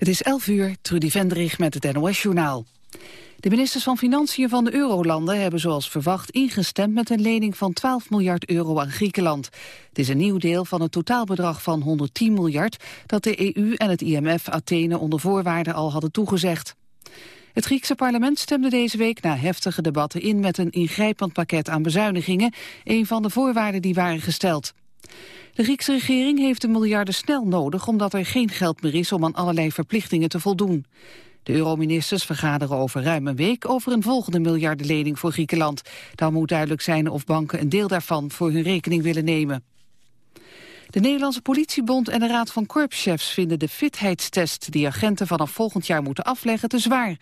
Het is 11 uur, Trudy Vendrig met het NOS-journaal. De ministers van Financiën van de Eurolanden hebben zoals verwacht ingestemd met een lening van 12 miljard euro aan Griekenland. Het is een nieuw deel van het totaalbedrag van 110 miljard dat de EU en het IMF Athene onder voorwaarden al hadden toegezegd. Het Griekse parlement stemde deze week na heftige debatten in met een ingrijpend pakket aan bezuinigingen, een van de voorwaarden die waren gesteld. De Griekse regering heeft de miljarden snel nodig omdat er geen geld meer is om aan allerlei verplichtingen te voldoen. De euroministers vergaderen over ruim een week over een volgende miljardenlening voor Griekenland. Dan moet duidelijk zijn of banken een deel daarvan voor hun rekening willen nemen. De Nederlandse politiebond en de Raad van Korpschefs vinden de fitheidstest die agenten vanaf volgend jaar moeten afleggen te zwaar.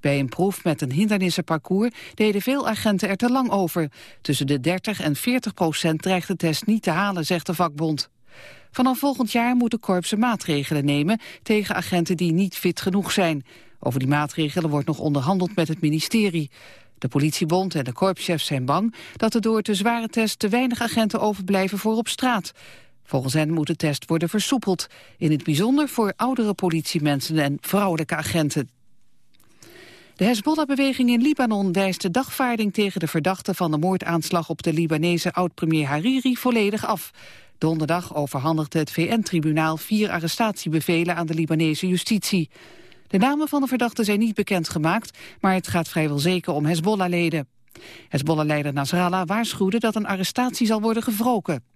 Bij een proef met een hindernissenparcours deden veel agenten er te lang over. Tussen de 30 en 40 procent dreigt de test niet te halen, zegt de vakbond. Vanaf volgend jaar moeten korpsen maatregelen nemen tegen agenten die niet fit genoeg zijn. Over die maatregelen wordt nog onderhandeld met het ministerie. De politiebond en de korpschefs zijn bang dat er door te zware test te weinig agenten overblijven voor op straat. Volgens hen moet de test worden versoepeld. In het bijzonder voor oudere politiemensen en vrouwelijke agenten. De Hezbollah-beweging in Libanon wijst de dagvaarding tegen de verdachte van de moordaanslag op de Libanese oud-premier Hariri volledig af. Donderdag overhandigde het VN-tribunaal vier arrestatiebevelen aan de Libanese justitie. De namen van de verdachten zijn niet bekendgemaakt, maar het gaat vrijwel zeker om Hezbollah-leden. Hezbollah-leider Nasrallah waarschuwde dat een arrestatie zal worden gewroken.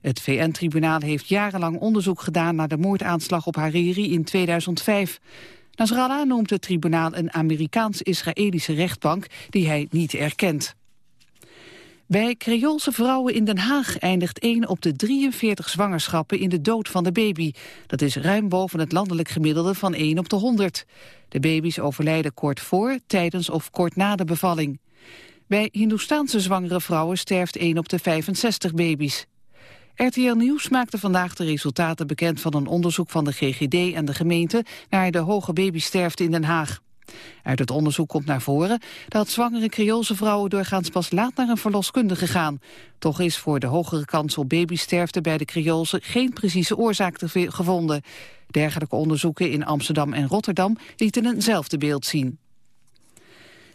Het VN-tribunaal heeft jarenlang onderzoek gedaan naar de moordaanslag op Hariri in 2005. Nasrallah noemt het tribunaal een Amerikaans-Israëlische rechtbank die hij niet erkent. Bij Creoolse vrouwen in Den Haag eindigt 1 op de 43 zwangerschappen in de dood van de baby. Dat is ruim boven het landelijk gemiddelde van 1 op de 100. De baby's overlijden kort voor, tijdens of kort na de bevalling. Bij Hindoestaanse zwangere vrouwen sterft 1 op de 65 baby's. RTL Nieuws maakte vandaag de resultaten bekend van een onderzoek van de GGD en de gemeente naar de hoge babysterfte in Den Haag. Uit het onderzoek komt naar voren dat zwangere Creoolse vrouwen doorgaans pas laat naar een verloskundige gaan. Toch is voor de hogere kans op babysterfte bij de Creoolse geen precieze oorzaak gevonden. Dergelijke onderzoeken in Amsterdam en Rotterdam lieten eenzelfde beeld zien.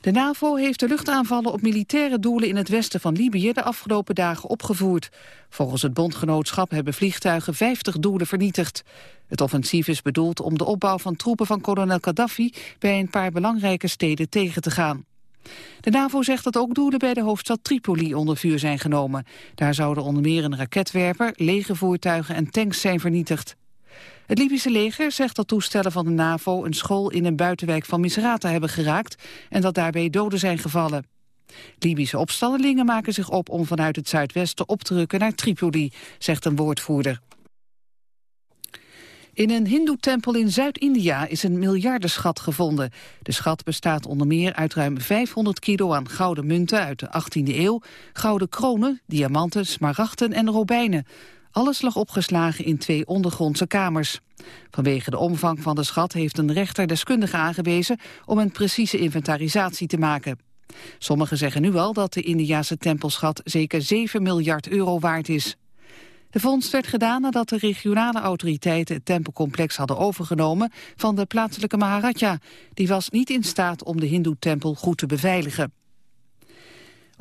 De NAVO heeft de luchtaanvallen op militaire doelen in het westen van Libië de afgelopen dagen opgevoerd. Volgens het bondgenootschap hebben vliegtuigen 50 doelen vernietigd. Het offensief is bedoeld om de opbouw van troepen van kolonel Gaddafi bij een paar belangrijke steden tegen te gaan. De NAVO zegt dat ook doelen bij de hoofdstad Tripoli onder vuur zijn genomen. Daar zouden onder meer een raketwerper, legervoertuigen en tanks zijn vernietigd. Het Libische leger zegt dat toestellen van de NAVO een school in een buitenwijk van Misrata hebben geraakt en dat daarbij doden zijn gevallen. Libische opstandelingen maken zich op om vanuit het zuidwesten op te rukken naar Tripoli, zegt een woordvoerder. In een hindoe-tempel in Zuid-India is een miljardenschat gevonden. De schat bestaat onder meer uit ruim 500 kilo aan gouden munten uit de 18e eeuw, gouden kronen, diamanten, smaragden en robijnen. Alles lag opgeslagen in twee ondergrondse kamers. Vanwege de omvang van de schat heeft een rechter deskundige aangewezen om een precieze inventarisatie te maken. Sommigen zeggen nu al dat de Indiase tempelschat zeker 7 miljard euro waard is. De vondst werd gedaan nadat de regionale autoriteiten het tempelcomplex hadden overgenomen van de plaatselijke Maharaja. Die was niet in staat om de hindoe-tempel goed te beveiligen.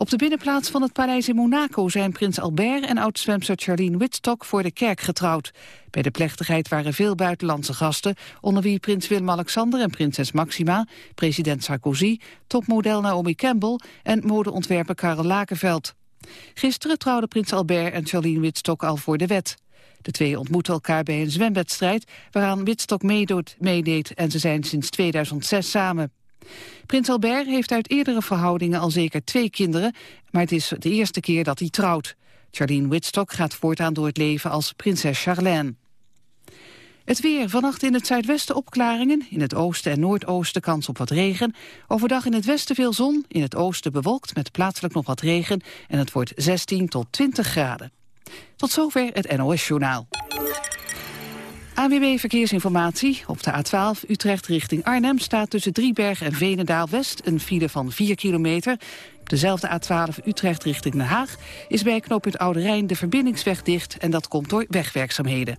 Op de binnenplaats van het paleis in Monaco zijn prins Albert en oud-zwemster Charlene Whitstock voor de kerk getrouwd. Bij de plechtigheid waren veel buitenlandse gasten, onder wie prins Willem-Alexander en prinses Maxima, president Sarkozy, topmodel Naomi Campbell en modeontwerper Karel Lakerveld. Gisteren trouwden prins Albert en Charlene Whitstock al voor de wet. De twee ontmoeten elkaar bij een zwemwedstrijd waaraan Whitstock meedeed en ze zijn sinds 2006 samen. Prins Albert heeft uit eerdere verhoudingen al zeker twee kinderen, maar het is de eerste keer dat hij trouwt. Charlene Whitstock gaat voortaan door het leven als prinses Charlène. Het weer. Vannacht in het zuidwesten opklaringen. In het oosten en noordoosten kans op wat regen. Overdag in het westen veel zon. In het oosten bewolkt met plaatselijk nog wat regen. En het wordt 16 tot 20 graden. Tot zover het NOS-journaal. AWB Verkeersinformatie. Op de A12 Utrecht richting Arnhem staat tussen Driebergen en Venendaal-West een file van 4 kilometer. Op dezelfde A12 Utrecht richting Den Haag is bij knooppunt Oude Rijn de verbindingsweg dicht en dat komt door wegwerkzaamheden.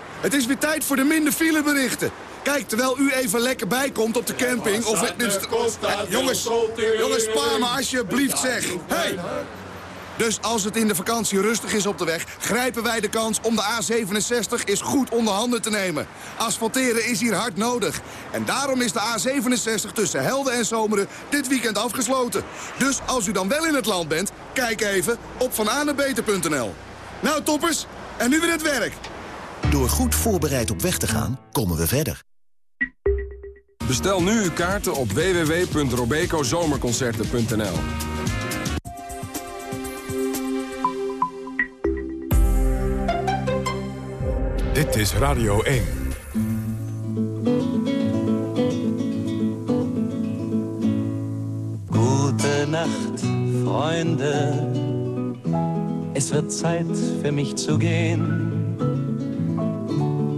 Het is weer tijd voor de minder fileberichten. Kijk, terwijl u even lekker bijkomt op de camping... of het, jongens, jongens, spaar me alsjeblieft, zeg. Hey! Dus als het in de vakantie rustig is op de weg... grijpen wij de kans om de A67 eens goed onder handen te nemen. Asfalteren is hier hard nodig. En daarom is de A67 tussen Helden en Zomeren dit weekend afgesloten. Dus als u dan wel in het land bent, kijk even op vananebeter.nl. Nou toppers, en nu weer het werk. Door goed voorbereid op weg te gaan, komen we verder. Bestel nu uw kaarten op www.robecozomerconcerten.nl Dit is Radio 1. Gute Nacht, Freunde. Es wird Zeit für mich zu gehen.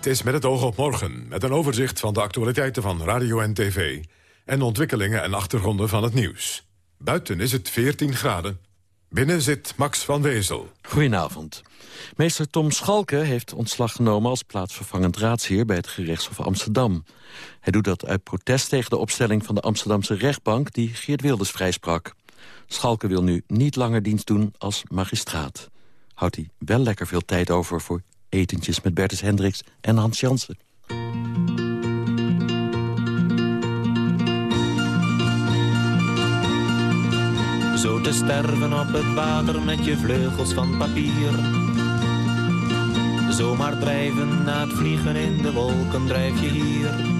Dit is met het oog op morgen, met een overzicht van de actualiteiten van radio en tv... en ontwikkelingen en achtergronden van het nieuws. Buiten is het 14 graden. Binnen zit Max van Wezel. Goedenavond. Meester Tom Schalke heeft ontslag genomen als plaatsvervangend raadsheer bij het gerechtshof Amsterdam. Hij doet dat uit protest tegen de opstelling van de Amsterdamse rechtbank die Geert Wilders vrijsprak. Schalke wil nu niet langer dienst doen als magistraat. Houdt hij wel lekker veel tijd over voor etentjes met Bertus Hendricks en Hans Jansen. Zo te sterven op het water met je vleugels van papier. Zomaar drijven na het vliegen in de wolken drijf je hier.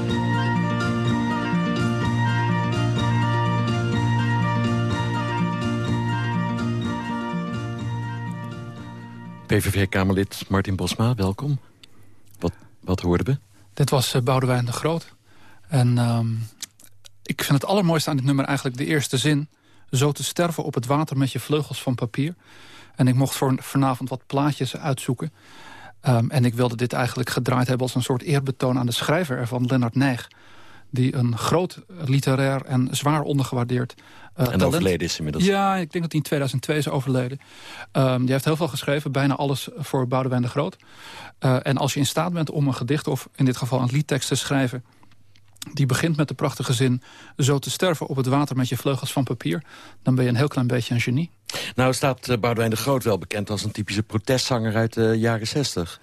PVV-Kamerlid Martin Bosma, welkom. Wat, wat hoorden we? Dit was uh, Boudewijn de Groot. En um, ik vind het allermooiste aan dit nummer eigenlijk de eerste zin. Zo te sterven op het water met je vleugels van papier. En ik mocht voor vanavond wat plaatjes uitzoeken. Ehm, en ik wilde dit eigenlijk gedraaid hebben als een soort eerbetoon aan de schrijver ervan, Lennart Nijg. Die een groot literair en zwaar ondergewaardeerd en overleden is inmiddels. Ja, ik denk dat hij in 2002 is overleden. Um, die heeft heel veel geschreven, bijna alles voor Boudewijn de Groot. Uh, en als je in staat bent om een gedicht, of in dit geval een liedtekst te schrijven... die begint met de prachtige zin... zo te sterven op het water met je vleugels van papier... dan ben je een heel klein beetje een genie. Nou staat uh, Boudewijn de Groot wel bekend als een typische protestzanger uit de jaren 60.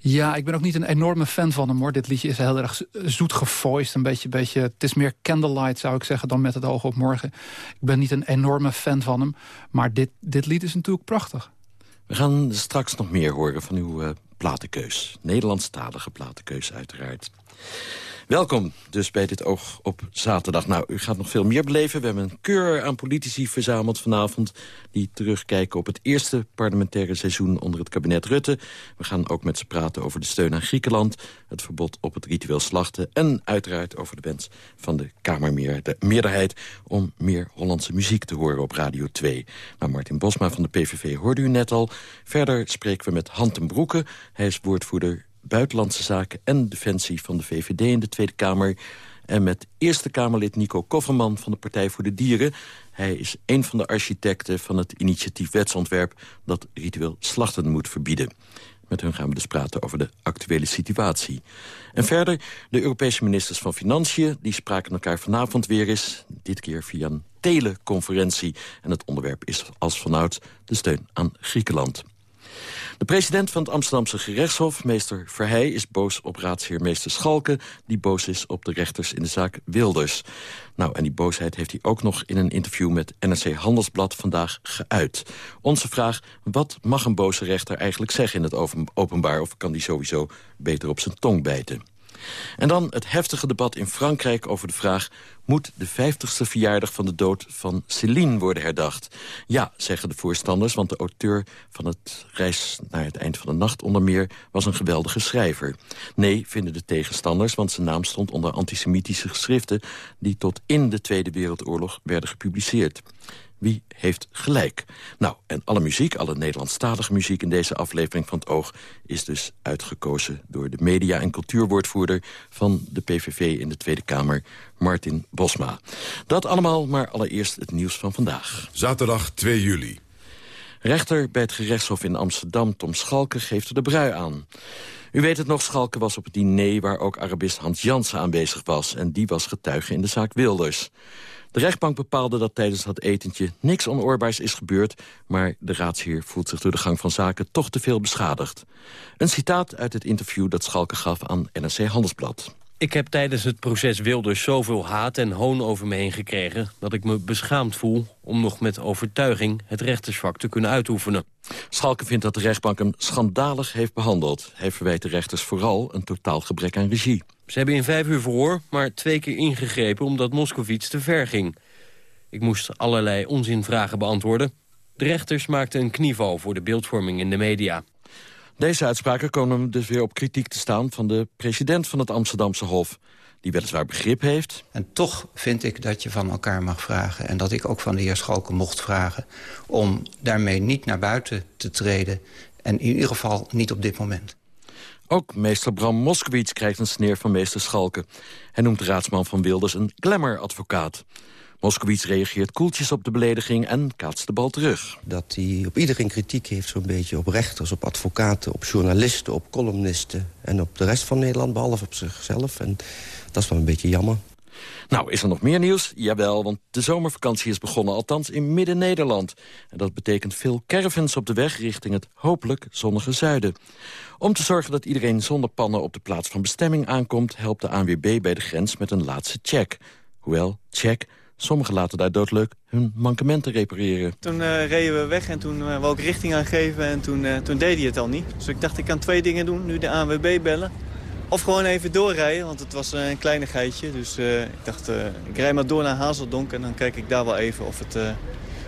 Ja, ik ben ook niet een enorme fan van hem hoor. Dit liedje is heel erg zoet gevoiced. Een beetje, beetje, het is meer candlelight zou ik zeggen dan met het oog op morgen. Ik ben niet een enorme fan van hem. Maar dit, dit lied is natuurlijk prachtig. We gaan straks nog meer horen van uw uh, platenkeus. Nederlandstalige platenkeus uiteraard. Welkom dus bij dit Oog op zaterdag. Nou, u gaat nog veel meer beleven. We hebben een keur aan politici verzameld vanavond... die terugkijken op het eerste parlementaire seizoen onder het kabinet Rutte. We gaan ook met ze praten over de steun aan Griekenland... het verbod op het ritueel slachten... en uiteraard over de wens van de Kamermeerderheid... om meer Hollandse muziek te horen op Radio 2. Nou, Martin Bosma van de PVV hoorde u net al. Verder spreken we met Han ten Broeke. Hij is woordvoerder Buitenlandse Zaken en Defensie van de VVD in de Tweede Kamer. En met Eerste Kamerlid Nico Kofferman van de Partij voor de Dieren. Hij is een van de architecten van het initiatief wetsontwerp... dat ritueel slachten moet verbieden. Met hun gaan we dus praten over de actuele situatie. En verder, de Europese ministers van Financiën... die spraken elkaar vanavond weer eens, dit keer via een teleconferentie. En het onderwerp is als vanouds de steun aan Griekenland. De president van het Amsterdamse gerechtshof, meester Verheij... is boos op raadsheer meester Schalke... die boos is op de rechters in de zaak Wilders. Nou, en die boosheid heeft hij ook nog in een interview... met NRC Handelsblad vandaag geuit. Onze vraag, wat mag een boze rechter eigenlijk zeggen in het openbaar... of kan die sowieso beter op zijn tong bijten? En dan het heftige debat in Frankrijk over de vraag... moet de 50ste verjaardag van de dood van Céline worden herdacht? Ja, zeggen de voorstanders, want de auteur van het Reis naar het eind van de nacht onder meer... was een geweldige schrijver. Nee, vinden de tegenstanders, want zijn naam stond onder antisemitische geschriften... die tot in de Tweede Wereldoorlog werden gepubliceerd. Wie heeft gelijk? Nou, en alle muziek, alle Nederlandstalige muziek in deze aflevering van het Oog... is dus uitgekozen door de media- en cultuurwoordvoerder... van de PVV in de Tweede Kamer, Martin Bosma. Dat allemaal, maar allereerst het nieuws van vandaag. Zaterdag 2 juli. Rechter bij het gerechtshof in Amsterdam, Tom Schalke, geeft er de brui aan. U weet het nog, Schalke was op het diner waar ook Arabist Hans Jansen aanwezig was... en die was getuige in de zaak Wilders. De rechtbank bepaalde dat tijdens dat etentje niks onoorbaars is gebeurd... maar de raadsheer voelt zich door de gang van zaken toch te veel beschadigd. Een citaat uit het interview dat Schalke gaf aan NRC Handelsblad. Ik heb tijdens het proces Wilders zoveel haat en hoon over me heen gekregen... dat ik me beschaamd voel om nog met overtuiging het rechtersvak te kunnen uitoefenen. Schalke vindt dat de rechtbank hem schandalig heeft behandeld. Hij verwijt de rechters vooral een totaal gebrek aan regie. Ze hebben in vijf uur verhoor maar twee keer ingegrepen omdat Moskovits te ver ging. Ik moest allerlei onzinvragen beantwoorden. De rechters maakten een knieval voor de beeldvorming in de media. Deze uitspraken komen dus weer op kritiek te staan... van de president van het Amsterdamse Hof die weliswaar begrip heeft. En toch vind ik dat je van elkaar mag vragen... en dat ik ook van de heer Schalken mocht vragen... om daarmee niet naar buiten te treden... en in ieder geval niet op dit moment. Ook meester Bram Moskowitz krijgt een sneer van meester Schalken. Hij noemt de raadsman van Wilders een glamour-advocaat. Moskowitz reageert koeltjes op de belediging en kaatst de bal terug. Dat hij op iedereen kritiek heeft, zo'n beetje op rechters, op advocaten... op journalisten, op columnisten en op de rest van Nederland, behalve op zichzelf. En dat is wel een beetje jammer. Nou, is er nog meer nieuws? Jawel, want de zomervakantie is begonnen, althans in Midden-Nederland. En dat betekent veel caravans op de weg richting het hopelijk zonnige zuiden. Om te zorgen dat iedereen zonder pannen op de plaats van bestemming aankomt... helpt de ANWB bij de grens met een laatste check. Hoewel, check, sommigen laten daar doodleuk hun mankementen repareren. Toen uh, reden we weg en toen uh, wou ik richting aangeven en toen, uh, toen deed hij het al niet. Dus ik dacht, ik kan twee dingen doen. Nu de ANWB bellen of gewoon even doorrijden, want het was een kleinigheidje. Dus uh, ik dacht, uh, ik rij maar door naar Hazeldonk en dan kijk ik daar wel even of, het,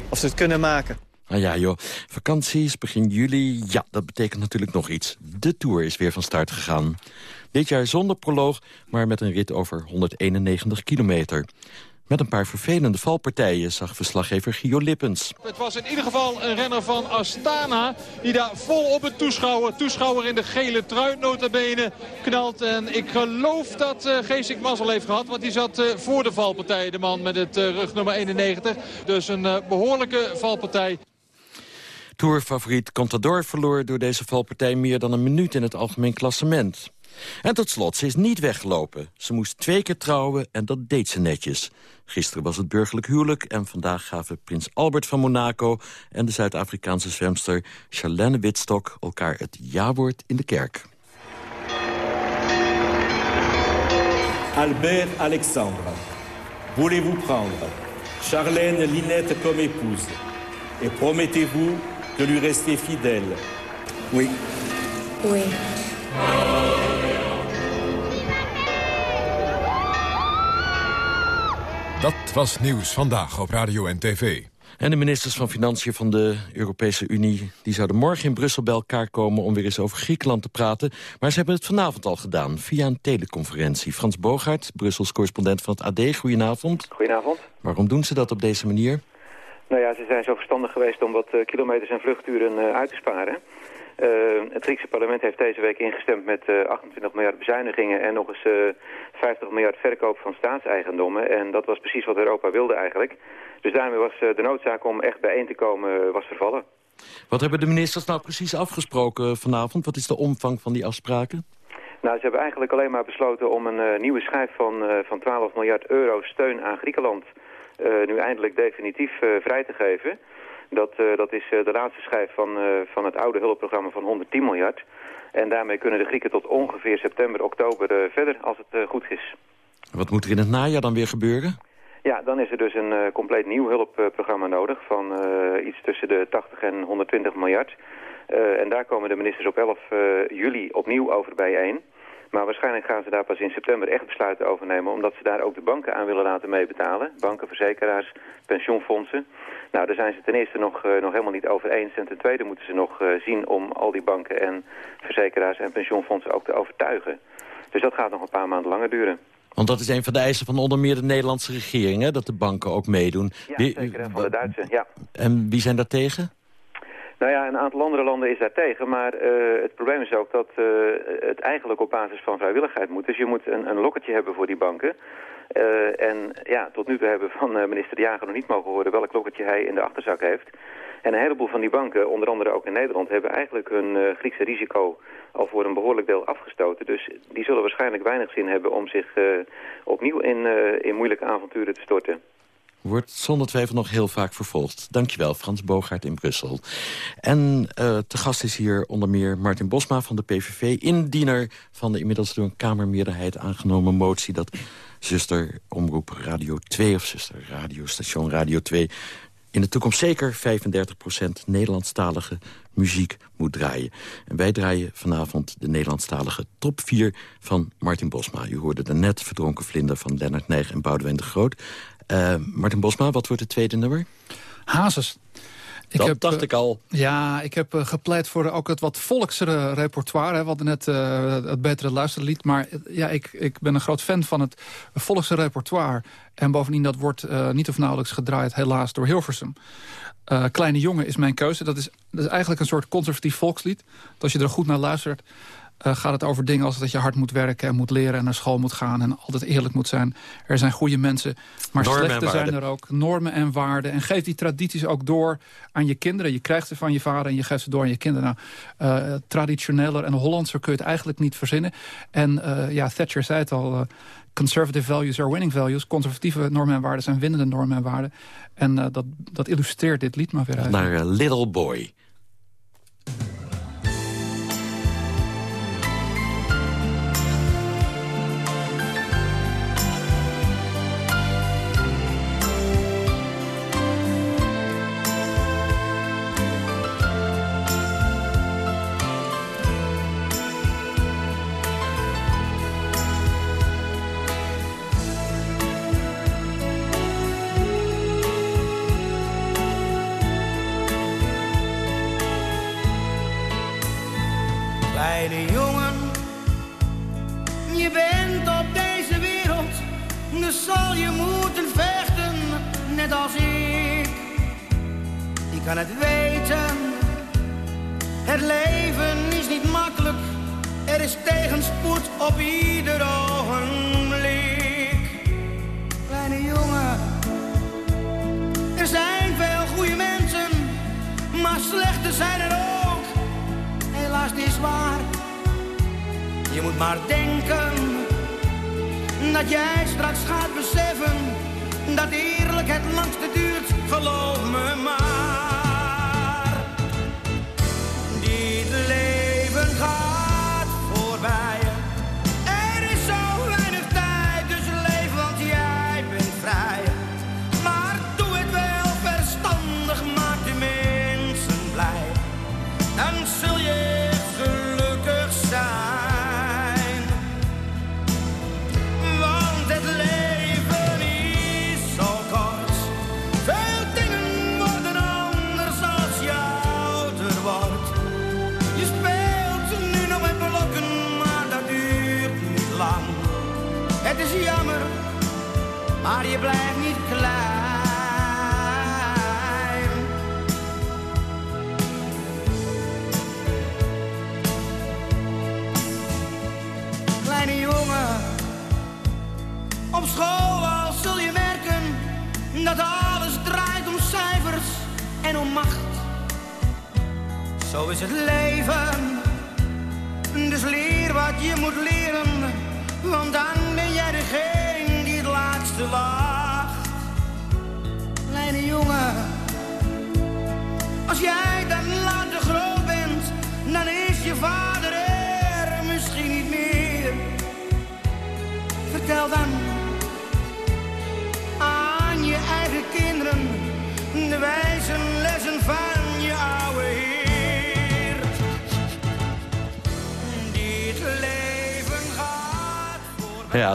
of ze het kunnen maken. Nou ja joh, vakanties begin juli, ja, dat betekent natuurlijk nog iets. De Tour is weer van start gegaan. Dit jaar zonder proloog, maar met een rit over 191 kilometer. Met een paar vervelende valpartijen, zag verslaggever Gio Lippens. Het was in ieder geval een renner van Astana... die daar vol op het toeschouwer, toeschouwer in de gele trui notabene knalt. En ik geloof dat uh, Geesik mazzel heeft gehad... want die zat uh, voor de valpartij, de man met het uh, rugnummer 91. Dus een behoorlijke valpartij. Tourfavoriet Contador verloor door deze valpartij... meer dan een minuut in het algemeen klassement. En tot slot, ze is niet weggelopen. Ze moest twee keer trouwen en dat deed ze netjes. Gisteren was het burgerlijk huwelijk en vandaag gaven prins Albert van Monaco... en de Zuid-Afrikaanse zwemster Charlene Witstok elkaar het ja-woord in de kerk. Albert Alexandre, voulez-vous prendre Charlène Linette comme épouse et promettez-vous de lui rester fidèle Oui. Oui. Dat was nieuws vandaag op Radio en TV. En de ministers van Financiën van de Europese Unie... die zouden morgen in Brussel bij elkaar komen om weer eens over Griekenland te praten. Maar ze hebben het vanavond al gedaan, via een teleconferentie. Frans Bogaert, Brussels correspondent van het AD, goedenavond. Goedenavond. Waarom doen ze dat op deze manier? Nou ja, ze zijn zo verstandig geweest om wat uh, kilometers en vluchturen uh, uit te sparen. Uh, het Griekse parlement heeft deze week ingestemd met 28 miljard bezuinigingen en nog eens 50 miljard verkoop van staatseigendommen. En dat was precies wat Europa wilde eigenlijk. Dus daarmee was de noodzaak om echt bijeen te komen was vervallen. Wat hebben de ministers nou precies afgesproken vanavond? Wat is de omvang van die afspraken? Nou, ze hebben eigenlijk alleen maar besloten om een nieuwe schijf van, van 12 miljard euro steun aan Griekenland uh, nu eindelijk definitief vrij te geven. Dat, uh, dat is de laatste schijf van, van het oude hulpprogramma van 110 miljard. En daarmee kunnen de Grieken tot ongeveer september, oktober verder als het goed is. Wat moet er in het najaar dan weer gebeuren? Ja, dan is er dus een compleet nieuw hulpprogramma nodig van iets tussen de 80 en 120 miljard. en daar komen de ministers op 11 juli opnieuw over bijeen. Maar waarschijnlijk gaan ze daar pas in september echt besluiten over nemen... omdat ze daar ook de banken aan willen laten meebetalen. Banken, verzekeraars, pensioenfondsen. Nou, daar zijn ze ten eerste nog, uh, nog helemaal niet over eens. En ten tweede moeten ze nog uh, zien om al die banken en verzekeraars en pensioenfondsen ook te overtuigen. Dus dat gaat nog een paar maanden langer duren. Want dat is een van de eisen van onder meer de Nederlandse regering, hè? dat de banken ook meedoen. Ja, zeker, en van de Duitse, ja. En wie zijn daar tegen? Nou ja, een aantal andere landen is daar tegen, maar uh, het probleem is ook dat uh, het eigenlijk op basis van vrijwilligheid moet. Dus je moet een, een hebben voor die banken. Uh, en ja, tot nu toe hebben we van minister De Jager nog niet mogen horen welk lokketje hij in de achterzak heeft. En een heleboel van die banken, onder andere ook in Nederland, hebben eigenlijk hun Griekse risico al voor een behoorlijk deel afgestoten. Dus die zullen waarschijnlijk weinig zin hebben om zich opnieuw in, in moeilijke avonturen te storten wordt zonder twijfel nog heel vaak vervolgd. Dankjewel, Frans Bogaert in Brussel. En uh, te gast is hier onder meer Martin Bosma van de PVV... indiener van de inmiddels door een Kamermeerderheid aangenomen motie... dat zuster Omroep Radio 2 of zuster radiostation Radio 2 in de toekomst zeker 35% Nederlandstalige muziek moet draaien. En wij draaien vanavond de Nederlandstalige top 4 van Martin Bosma. U hoorde de net verdronken vlinder van Lennart Nijg en Boudewijn de Groot. Uh, Martin Bosma, wat wordt het tweede nummer? Hazes. Ik dat heb, dacht uh, ik al. Ja, ik heb uh, gepleit voor ook het wat volksere repertoire. Hè. We hadden net het betere luisterlied. Maar ja, ik, ik ben een groot fan van het volkse repertoire. En bovendien, dat wordt niet of nauwelijks gedraaid, helaas, door Hilversum. Kleine Jongen is mijn keuze. Dat is, dat is eigenlijk een soort conservatief volkslied. Dat als je er goed naar luistert, uh, gaat het over dingen als dat je hard moet werken en moet leren en naar school moet gaan en altijd eerlijk moet zijn. Er zijn goede mensen, maar normen slechte zijn er ook. Normen en waarden. En geef die tradities ook door aan je kinderen. Je krijgt ze van je vader en je geeft ze door aan je kinderen. Nou, uh, traditioneler en Hollandser kun je het eigenlijk niet verzinnen. En uh, ja, Thatcher zei het al... Conservative values are winning values. Conservatieve normen en waarden zijn winnende normen en waarden. En dat, dat illustreert dit lied maar weer uit. Naar Little Boy.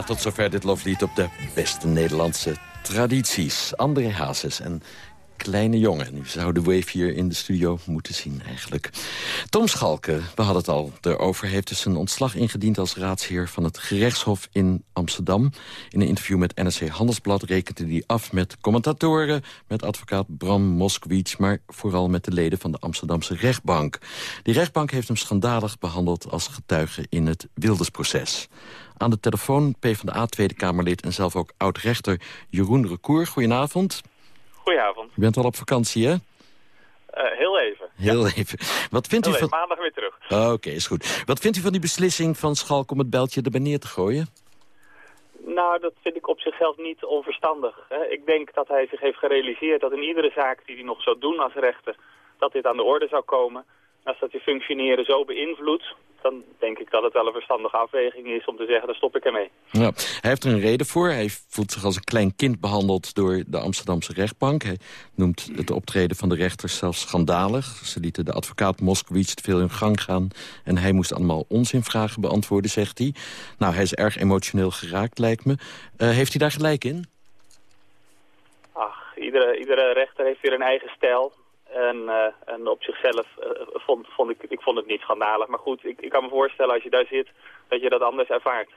Tot zover dit loflied op de beste Nederlandse tradities. André Hazes en Kleine Jongen. Nu zou de Wave hier in de studio moeten zien eigenlijk. Tom Schalke, we hadden het al erover... heeft dus een ontslag ingediend als raadsheer van het gerechtshof in Amsterdam. In een interview met NRC Handelsblad rekende hij af met commentatoren... met advocaat Bram Moskowitz... maar vooral met de leden van de Amsterdamse rechtbank. Die rechtbank heeft hem schandalig behandeld als getuige in het Wildersproces. Aan de telefoon PvdA Tweede Kamerlid en zelf ook oud-rechter Jeroen Recour. Goedenavond. Goedenavond. U bent al op vakantie, hè? Eh, heel even. Heel even. Wat vindt Heel u even, van... maandag weer terug. Oh, Oké, is goed. Wat vindt u van die beslissing van Schalk om het beltje erbij neer te gooien? Nou, dat vind ik op zichzelf niet onverstandig. Hè. Ik denk dat hij zich heeft gerealiseerd dat in iedere zaak die hij nog zou doen als rechter, dat dit aan de orde zou komen. Als dat je functioneren zo beïnvloedt, dan denk ik dat het wel een verstandige afweging is om te zeggen, daar stop ik ermee. Ja, hij heeft er een reden voor. Hij voelt zich als een klein kind behandeld door de Amsterdamse rechtbank. Hij noemt het optreden van de rechters zelfs schandalig. Ze lieten de advocaat Moskowitz te veel in gang gaan... en hij moest allemaal onzinvragen beantwoorden, zegt hij. Nou, hij is erg emotioneel geraakt, lijkt me. Eh, heeft hij daar gelijk in? Ach, iedere, iedere rechter heeft weer een eigen stijl. En, eh, en op zichzelf eh, vond, vond ik, ik vond het niet schandalig. Maar goed, ik, ik kan me voorstellen als je daar zit, dat je dat anders ervaart.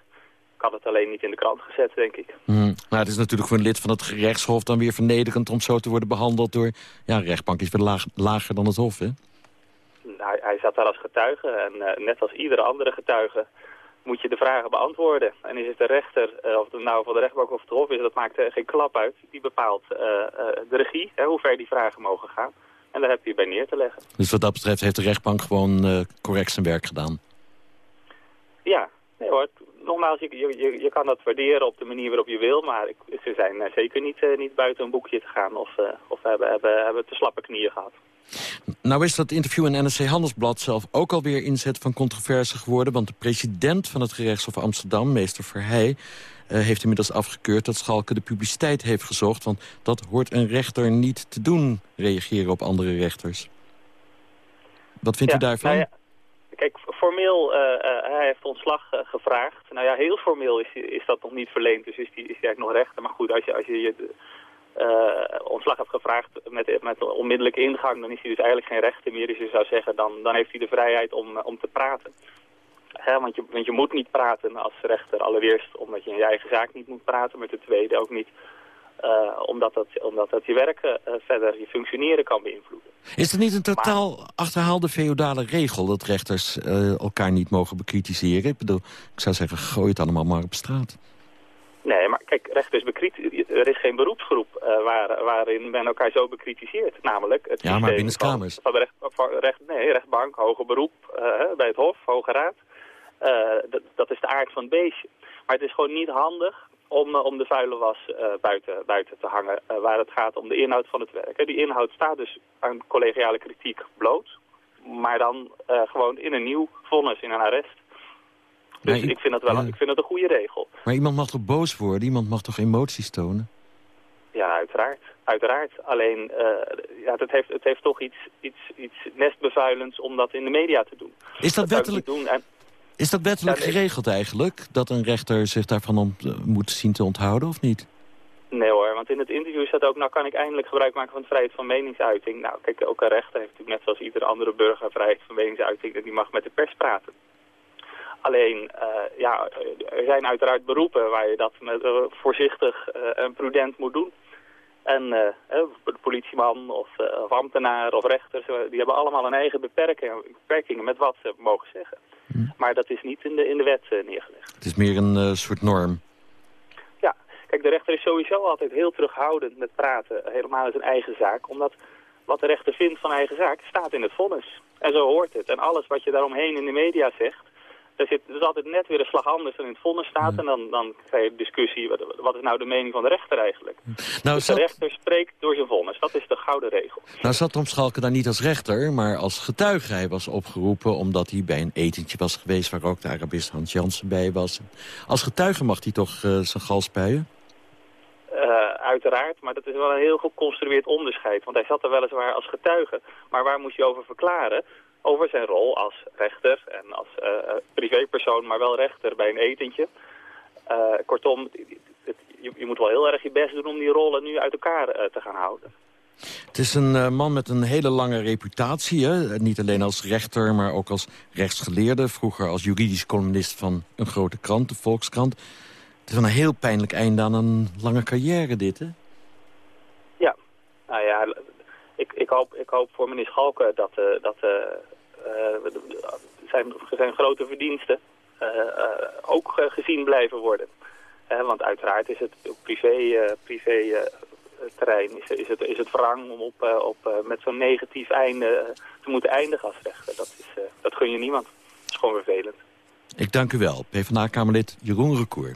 Ik had het alleen niet in de krant gezet, denk ik. Hmm. Nou, het is natuurlijk voor een lid van het gerechtshof dan weer vernederend... om zo te worden behandeld door... Ja, een rechtbank is laag, lager dan het hof, hè? Nou, hij zat daar als getuige en eh, net als iedere andere getuige moet je de vragen beantwoorden. En is het de rechter, eh, of het nou van de rechtbank of het hof is, dat maakt er geen klap uit. Die bepaalt eh, eh, de regie, hè, hoe ver die vragen mogen gaan. En daar heb je bij neer te leggen. Dus wat dat betreft heeft de rechtbank gewoon eh, correct zijn werk gedaan. Ja, nee hoor. Nogmaals, je, je, je kan dat waarderen op de manier waarop je wil, maar ik, ze zijn eh, zeker niet, eh, niet buiten een boekje te gaan of, of hebben, hebben, hebben te slappe knieën gehad. Nou is dat interview in NRC Handelsblad zelf ook alweer inzet van controverse geworden... want de president van het gerechtshof Amsterdam, meester Verheij... eh, heeft inmiddels afgekeurd dat Schalke de publiciteit heeft gezocht... want dat hoort een rechter niet te doen, reageren op andere rechters. Wat vindt Ja, u daarvan? nou ja, kijk, formeel, eh, hij heeft ontslag gevraagd. Nou ja, heel formeel is, is dat nog niet verleend, dus is hij is die eigenlijk nog rechter. Maar goed, als je, als je je ontslag hebt gevraagd met, met onmiddellijke ingang, dan is hij dus eigenlijk geen rechter meer. Dus je zou zeggen, dan, dan heeft hij de vrijheid om, eh, om te praten. Hè, want, je, want je moet niet praten als rechter. Allereerst omdat je in je eigen zaak niet moet praten, maar ten tweede ook niet omdat, dat, omdat dat je werken verder, je functioneren kan beïnvloeden. Is er niet een totaal achterhaalde feodale regel... dat rechters elkaar niet mogen bekritiseren? Ik bedoel, ik zou zeggen, gooi het allemaal maar op straat. Nee, maar kijk, rechters er is geen beroepsgroep uh, waar, waarin men elkaar zo bekritiseert. Namelijk het ja, maar binnenkamers. Van, van, de recht, van recht, nee, rechtbank, hoger beroep, uh, bij het Hof, Hoge Raad. Uh, dat is de aard van het beestje. Maar het is gewoon niet handig om, om de vuile was buiten, buiten te hangen... waar het gaat om de inhoud van het werk. Die inhoud staat dus aan collegiale kritiek bloot. Maar dan gewoon in een nieuw vonnis, in een arrest. Dus ik, vind dat wel ik vind dat een goede regel. Maar iemand mag toch boos worden? Iemand mag toch emoties tonen? Ja, uiteraard. Uiteraard. Alleen, uh, ja, het, heeft, het heeft toch iets, iets, iets nestbevuilends om dat in de media te doen. Is dat, wettelijk, doen en... is dat wettelijk geregeld eigenlijk? Dat een rechter zich daarvan uh, moet zien te onthouden of niet? Nee hoor, want in het interview staat ook, nou kan ik eindelijk gebruik maken van vrijheid van meningsuiting. Nou kijk, ook een rechter heeft natuurlijk net zoals ieder andere burger vrijheid van meningsuiting en die mag met de pers praten. Alleen, uh, ja, er zijn uiteraard beroepen waar je dat met, uh, voorzichtig uh, en prudent moet doen. En de politieman of, of, ambtenaar of rechters, die hebben allemaal een eigen beperking, beperkingen met wat ze mogen zeggen. Hm. Maar dat is niet in de, in de wet neergelegd. Het is meer een soort norm. Ja, kijk, de rechter is sowieso altijd heel terughoudend met praten, helemaal in zijn eigen zaak. Omdat wat de rechter vindt van eigen zaak staat in het vonnis. En zo hoort het. En alles wat je daaromheen in de media zegt, er, zit, is altijd net weer een slag anders dan in het vonnis staat. En dan, dan krijg je discussie, wat, wat, is nou de mening van de rechter eigenlijk? Nou, dus de rechter spreekt door zijn vonnis. Dat is de gouden regel. Nou zat Tom Schalke daar niet als rechter, maar als getuige. Hij was opgeroepen omdat hij bij een etentje was geweest... waar ook de Arabist Hans Jansen bij was. Als getuige mag hij toch uh, zijn gal spuien? Uh, uiteraard, maar dat is wel een heel geconstrueerd onderscheid. Want hij zat er weliswaar als getuige. Maar waar moest je over verklaren? Over zijn rol als rechter en als uh, privépersoon, maar wel rechter bij een etentje. Uh, kortom, het, je, je, moet wel heel erg je best doen om die rollen nu uit elkaar te gaan houden. Het is een man met een hele lange reputatie. Hè? Niet alleen als rechter, maar ook als rechtsgeleerde. Vroeger als juridisch columnist van een grote krant, de Volkskrant. Het is een heel pijnlijk einde aan een lange carrière dit, hè? Ja, nou ja, ik, ik, hoop, ik hoop voor meneer Schalken dat, uh, dat uh, zijn, zijn grote verdiensten ook gezien blijven worden. want uiteraard is het privé, privé terrein is, het, is het om op, op, met zo'n negatief einde te moeten eindigen als rechter. Dat, is, dat gun je niemand. Dat is gewoon vervelend. Ik dank u wel, PvdA-Kamerlid Jeroen Recour.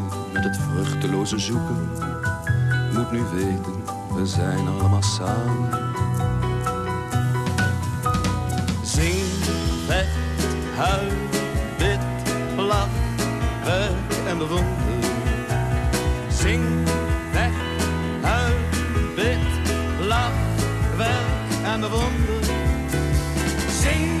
met het vruchteloze zoeken. Moet nu weten, we zijn allemaal samen. Zing, vecht, huil, bid, lach, werk en bewonder. Zing, vecht, huil, bid, lach, werk en bewonder. Zing,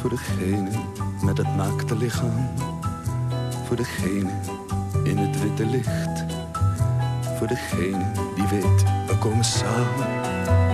Voor degene met het naakte lichaam. Voor degene in het witte licht. Voor degene die weet, we komen samen.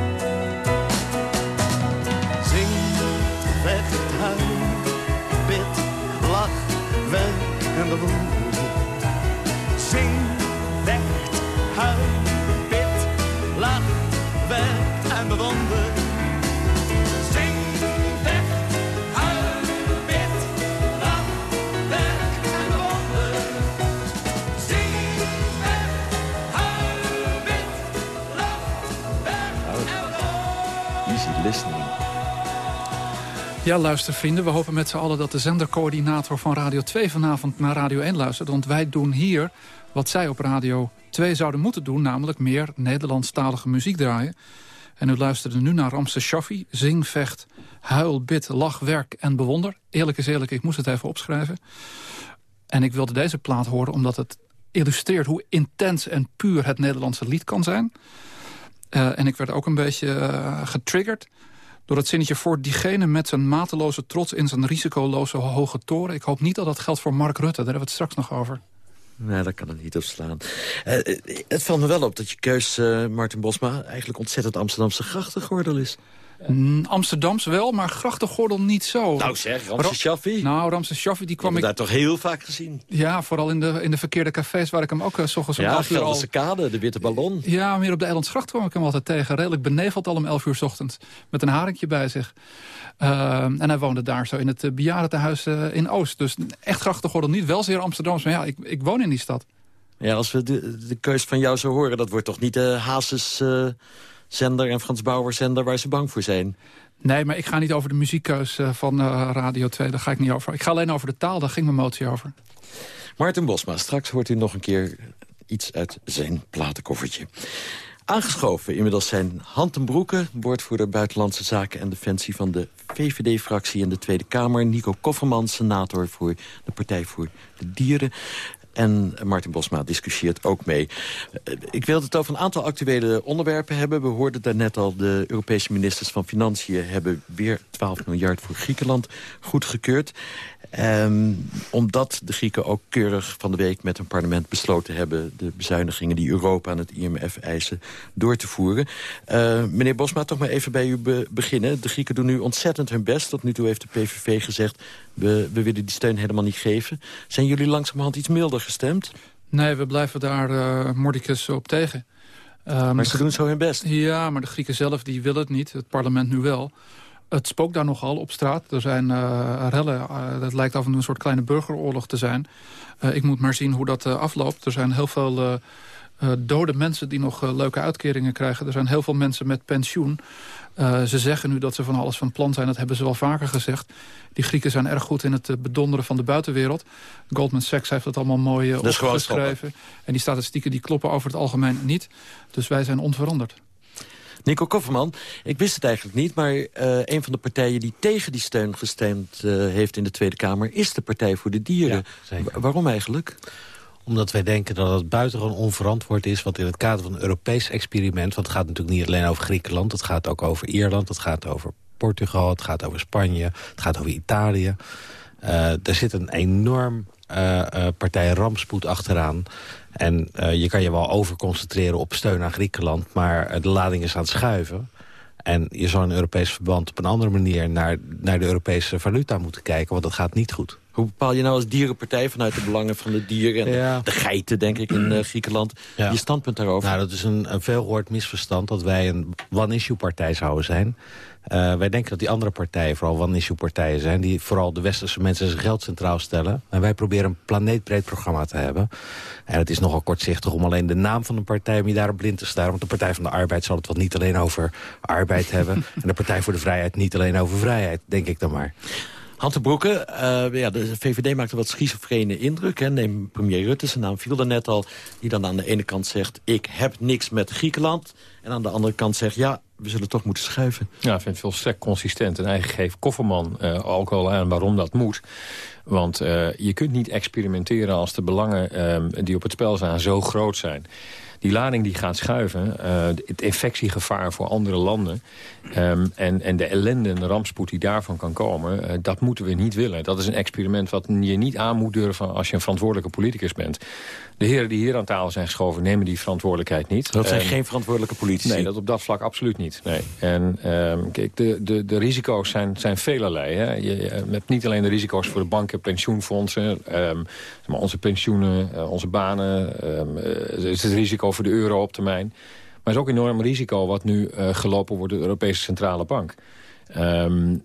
Ja, luister vrienden, we hopen met z'n allen dat de zendercoördinator van Radio 2 vanavond naar Radio 1 luistert. Want wij doen hier wat zij op Radio 2 zouden moeten doen, namelijk meer Nederlandstalige muziek draaien. En u luisterde nu naar Ramses Shaffi, zing, vecht, huil, bid, lach, werk en bewonder. Eerlijk is eerlijk, ik moest het even opschrijven. En ik wilde deze plaat horen omdat het illustreert hoe intens en puur het Nederlandse lied kan zijn. Eh, en ik werd ook een beetje eh, getriggerd door het zinnetje voor diegene met zijn mateloze trots in zijn risicoloze hoge toren. Ik hoop niet dat dat geldt voor Mark Rutte, daar hebben we het straks nog over. Nee, daar kan het niet op slaan. Eh, het valt me wel op dat je keus, eh, Martin Bosma... eigenlijk ontzettend Amsterdamse grachtengordel is. Mm, Amsterdams wel, maar grachtengordel niet zo. Nou zeg, Ramses Shaffi. Nou, Ramses Shaffi, die kwam Ik ik... heb daar toch heel vaak gezien. Ja, vooral in de, in de verkeerde cafés waar ik hem ook uh, s ochtends om Ja, uur al... Kade, de witte ballon. Ja, meer op de Eilandsgracht kwam ik hem altijd tegen. Redelijk beneveld al om 11 uur 's ochtends. Met een haringje bij zich. Uh, en hij woonde daar zo in het uh, bejaardentehuis uh, in Oost. Dus echt grachtengordel niet. Wel zeer Amsterdams, maar ja, ik, ik woon in die stad. Ja, als we de, de keus van jou zo horen... dat wordt toch niet de Hazes eh, zender en Frans Bauer zender... waar ze bang voor zijn? Nee, maar ik ga niet over de muziekkeus eh, van eh, Radio 2. Daar ga ik niet over. Ik ga alleen over de taal, daar ging mijn motie over. Martin Bosma, straks hoort u nog een keer iets uit zijn platenkoffertje. Aangeschoven inmiddels zijn Han ten Broeke, woordvoerder Buitenlandse Zaken en Defensie van de VVD-fractie in de Tweede Kamer. Nico Kofferman, senator voor de Partij voor de Dieren. En Martin Bosma discussieert ook mee. Uh, Ik wilde het over een aantal actuele onderwerpen hebben. We hoorden daarnet al, de Europese ministers van Financiën... hebben weer 12 miljard voor Griekenland goedgekeurd. Um, omdat de Grieken ook keurig van de week met hun parlement besloten hebben... de bezuinigingen die Europa aan het IMF eisen door te voeren. Uh, meneer Bosma, toch maar even bij u be beginnen. De Grieken doen nu ontzettend hun best. Tot nu toe heeft de PVV gezegd... we, we willen die steun helemaal niet geven. Zijn jullie langzamerhand iets milder gestemd? Nee, we blijven daar uh, mordicus op tegen. Um, maar ze doen zo hun best. Ja, maar de Grieken zelf die willen het niet. Het parlement nu wel. Het spookt daar nogal op straat. Er zijn uh, rellen. Uh, dat lijkt af en toe een soort kleine burgeroorlog te zijn. Uh, ik moet maar zien hoe dat afloopt. Er zijn heel veel dode mensen die nog leuke uitkeringen krijgen. Er zijn heel veel mensen met pensioen. ze zeggen nu dat ze van alles van plan zijn. Dat hebben ze wel vaker gezegd. Die Grieken zijn erg goed in het bedonderen van de buitenwereld. Goldman Sachs heeft dat allemaal mooi opgeschreven. En die statistieken die kloppen over het algemeen niet. Dus wij zijn onveranderd. Nico Kofferman, ik wist het eigenlijk niet... maar uh, een van de partijen die tegen die steun gestemd uh, heeft in de Tweede Kamer... is de Partij voor de Dieren. Ja, waarom eigenlijk? Omdat wij denken dat het buitengewoon onverantwoord is... want in het kader van een Europees experiment... want het gaat natuurlijk niet alleen over Griekenland... het gaat ook over Ierland, het gaat over Portugal... het gaat over Spanje, het gaat over Italië. Uh, er zit een enorm partij rampspoed achteraan... En uh, je kan je wel overconcentreren op steun aan Griekenland... maar de lading is aan het schuiven. En je zou in Europees verband op een andere manier... naar, naar de Europese valuta moeten kijken, want dat gaat niet goed. Hoe bepaal je nou als dierenpartij vanuit de belangen van de dieren... en ja. de, de, geiten, denk ik, in uh, Griekenland, ja. je standpunt daarover? Nou, dat is een, een veelgehoord misverstand dat wij een one-issue-partij zouden zijn. Uh, wij denken dat die andere partijen vooral one-issue-partijen zijn... die vooral de westerse mensen zijn geld centraal stellen. En wij proberen een planeetbreed programma te hebben. En het is nogal kortzichtig om alleen de naam van een partij... om je daarop blind te staren. Want de Partij van de Arbeid zal het wel niet alleen over arbeid hebben... en de Partij voor de Vrijheid niet alleen over vrijheid, denk ik dan maar. Hante Broeke, uh, ja, de VVD maakt een wat schizofrene indruk. Hè. Neem premier Rutte, zijn naam viel er net al. Die dan aan de ene kant zegt, ik heb niks met Griekenland. En aan de andere kant zegt, ja, we zullen toch moeten schuiven. Ja, ik vind het volstrekt consistent. En eigenlijk geeft Kofferman uh, wel aan waarom dat moet. Want uh, je kunt niet experimenteren als de belangen um, die op het spel staan zo groot zijn die lading die gaat schuiven. Uh, het infectiegevaar voor andere landen. Um, en, en de ellende en de rampspoed die daarvan kan komen. Uh, dat moeten we niet willen. Dat is een experiment wat je niet aan moet durven als je een verantwoordelijke politicus bent. De heren die hier aan tafel zijn geschoven nemen die verantwoordelijkheid niet. Dat zijn geen verantwoordelijke politici? Nee, dat op dat vlak absoluut niet. Nee. En um, kijk, de, de, de risico's zijn, zijn velerlei. Hè. Je, je, hebt niet alleen de risico's voor de banken, pensioenfondsen... Maar onze pensioenen, onze banen. Is het risico voor de euro op termijn. Maar er is ook enorm risico wat nu uh, gelopen wordt door de Europese Centrale Bank. Um,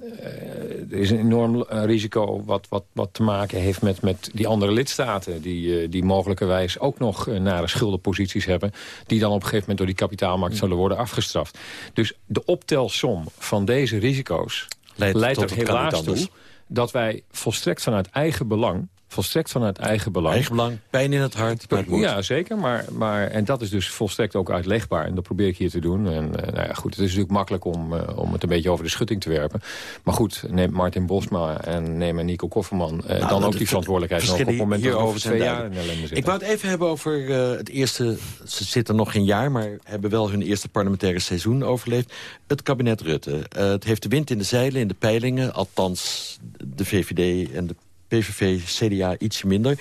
er is een enorm risico wat, wat, wat te maken heeft met, met die andere lidstaten... die, die mogelijkerwijs ook nog nare schuldenposities hebben... die dan op een gegeven moment door die kapitaalmarkt zullen worden afgestraft. Dus de optelsom van deze risico's leidt, leidt er helaas toe... dat wij volstrekt vanuit eigen belang volstrekt vanuit eigen belang. Eigen belang, pijn in het hart, maar het moet. Ja, zeker. Maar, maar, en dat is dus volstrekt ook uitlegbaar. En dat probeer ik hier te doen. En uh, nou ja, goed, het is natuurlijk makkelijk om, uh, om het een beetje over de schutting te werpen. Maar goed, neem Martin Bosma en neem Nico Kofferman... Uh, nou, dan ook die verantwoordelijkheid nog op het moment dat over twee jaar in ellende zitten. Ik wou het even hebben over het eerste... Ze zitten nog geen jaar, maar hebben wel hun eerste parlementaire seizoen overleefd. Het kabinet Rutte. het heeft de wind in de zeilen, in de peilingen. Althans, de VVD en de PVV, CDA ietsje minder.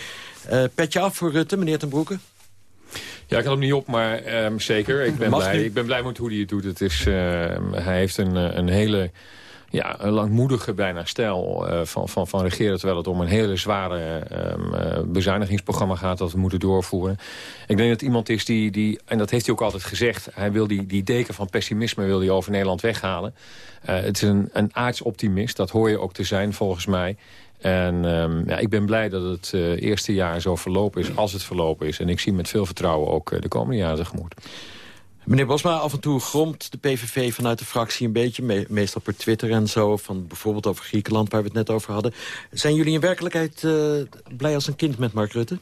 Uh, petje af voor Rutte, meneer Ten Broeke? Ja, ik had hem niet op, maar um, zeker. Ik ben, blij, ik ben blij met hoe hij het doet. Het is, uh, hij heeft een, een hele ja, een langmoedige bijna stijl uh, van, van, van regeren... terwijl het om een hele zware um, uh, bezuinigingsprogramma gaat... dat we moeten doorvoeren. Ik denk dat iemand is die, die en dat heeft hij ook altijd gezegd... hij wil die, die deken van pessimisme wil hij over Nederland weghalen. Uh, het is een, een aardsoptimist, dat hoor je ook te zijn volgens mij... En um, ja, ik ben blij dat het uh, eerste jaar zo verlopen is als het verlopen is. En ik zie met veel vertrouwen ook uh, de komende jaren tegemoet. Meneer Bosma, af en toe gromt de PVV vanuit de fractie een beetje. Me meestal per Twitter en zo. Van bijvoorbeeld over Griekenland, waar we het net over hadden. Zijn jullie in werkelijkheid uh, blij als een kind met Mark Rutte?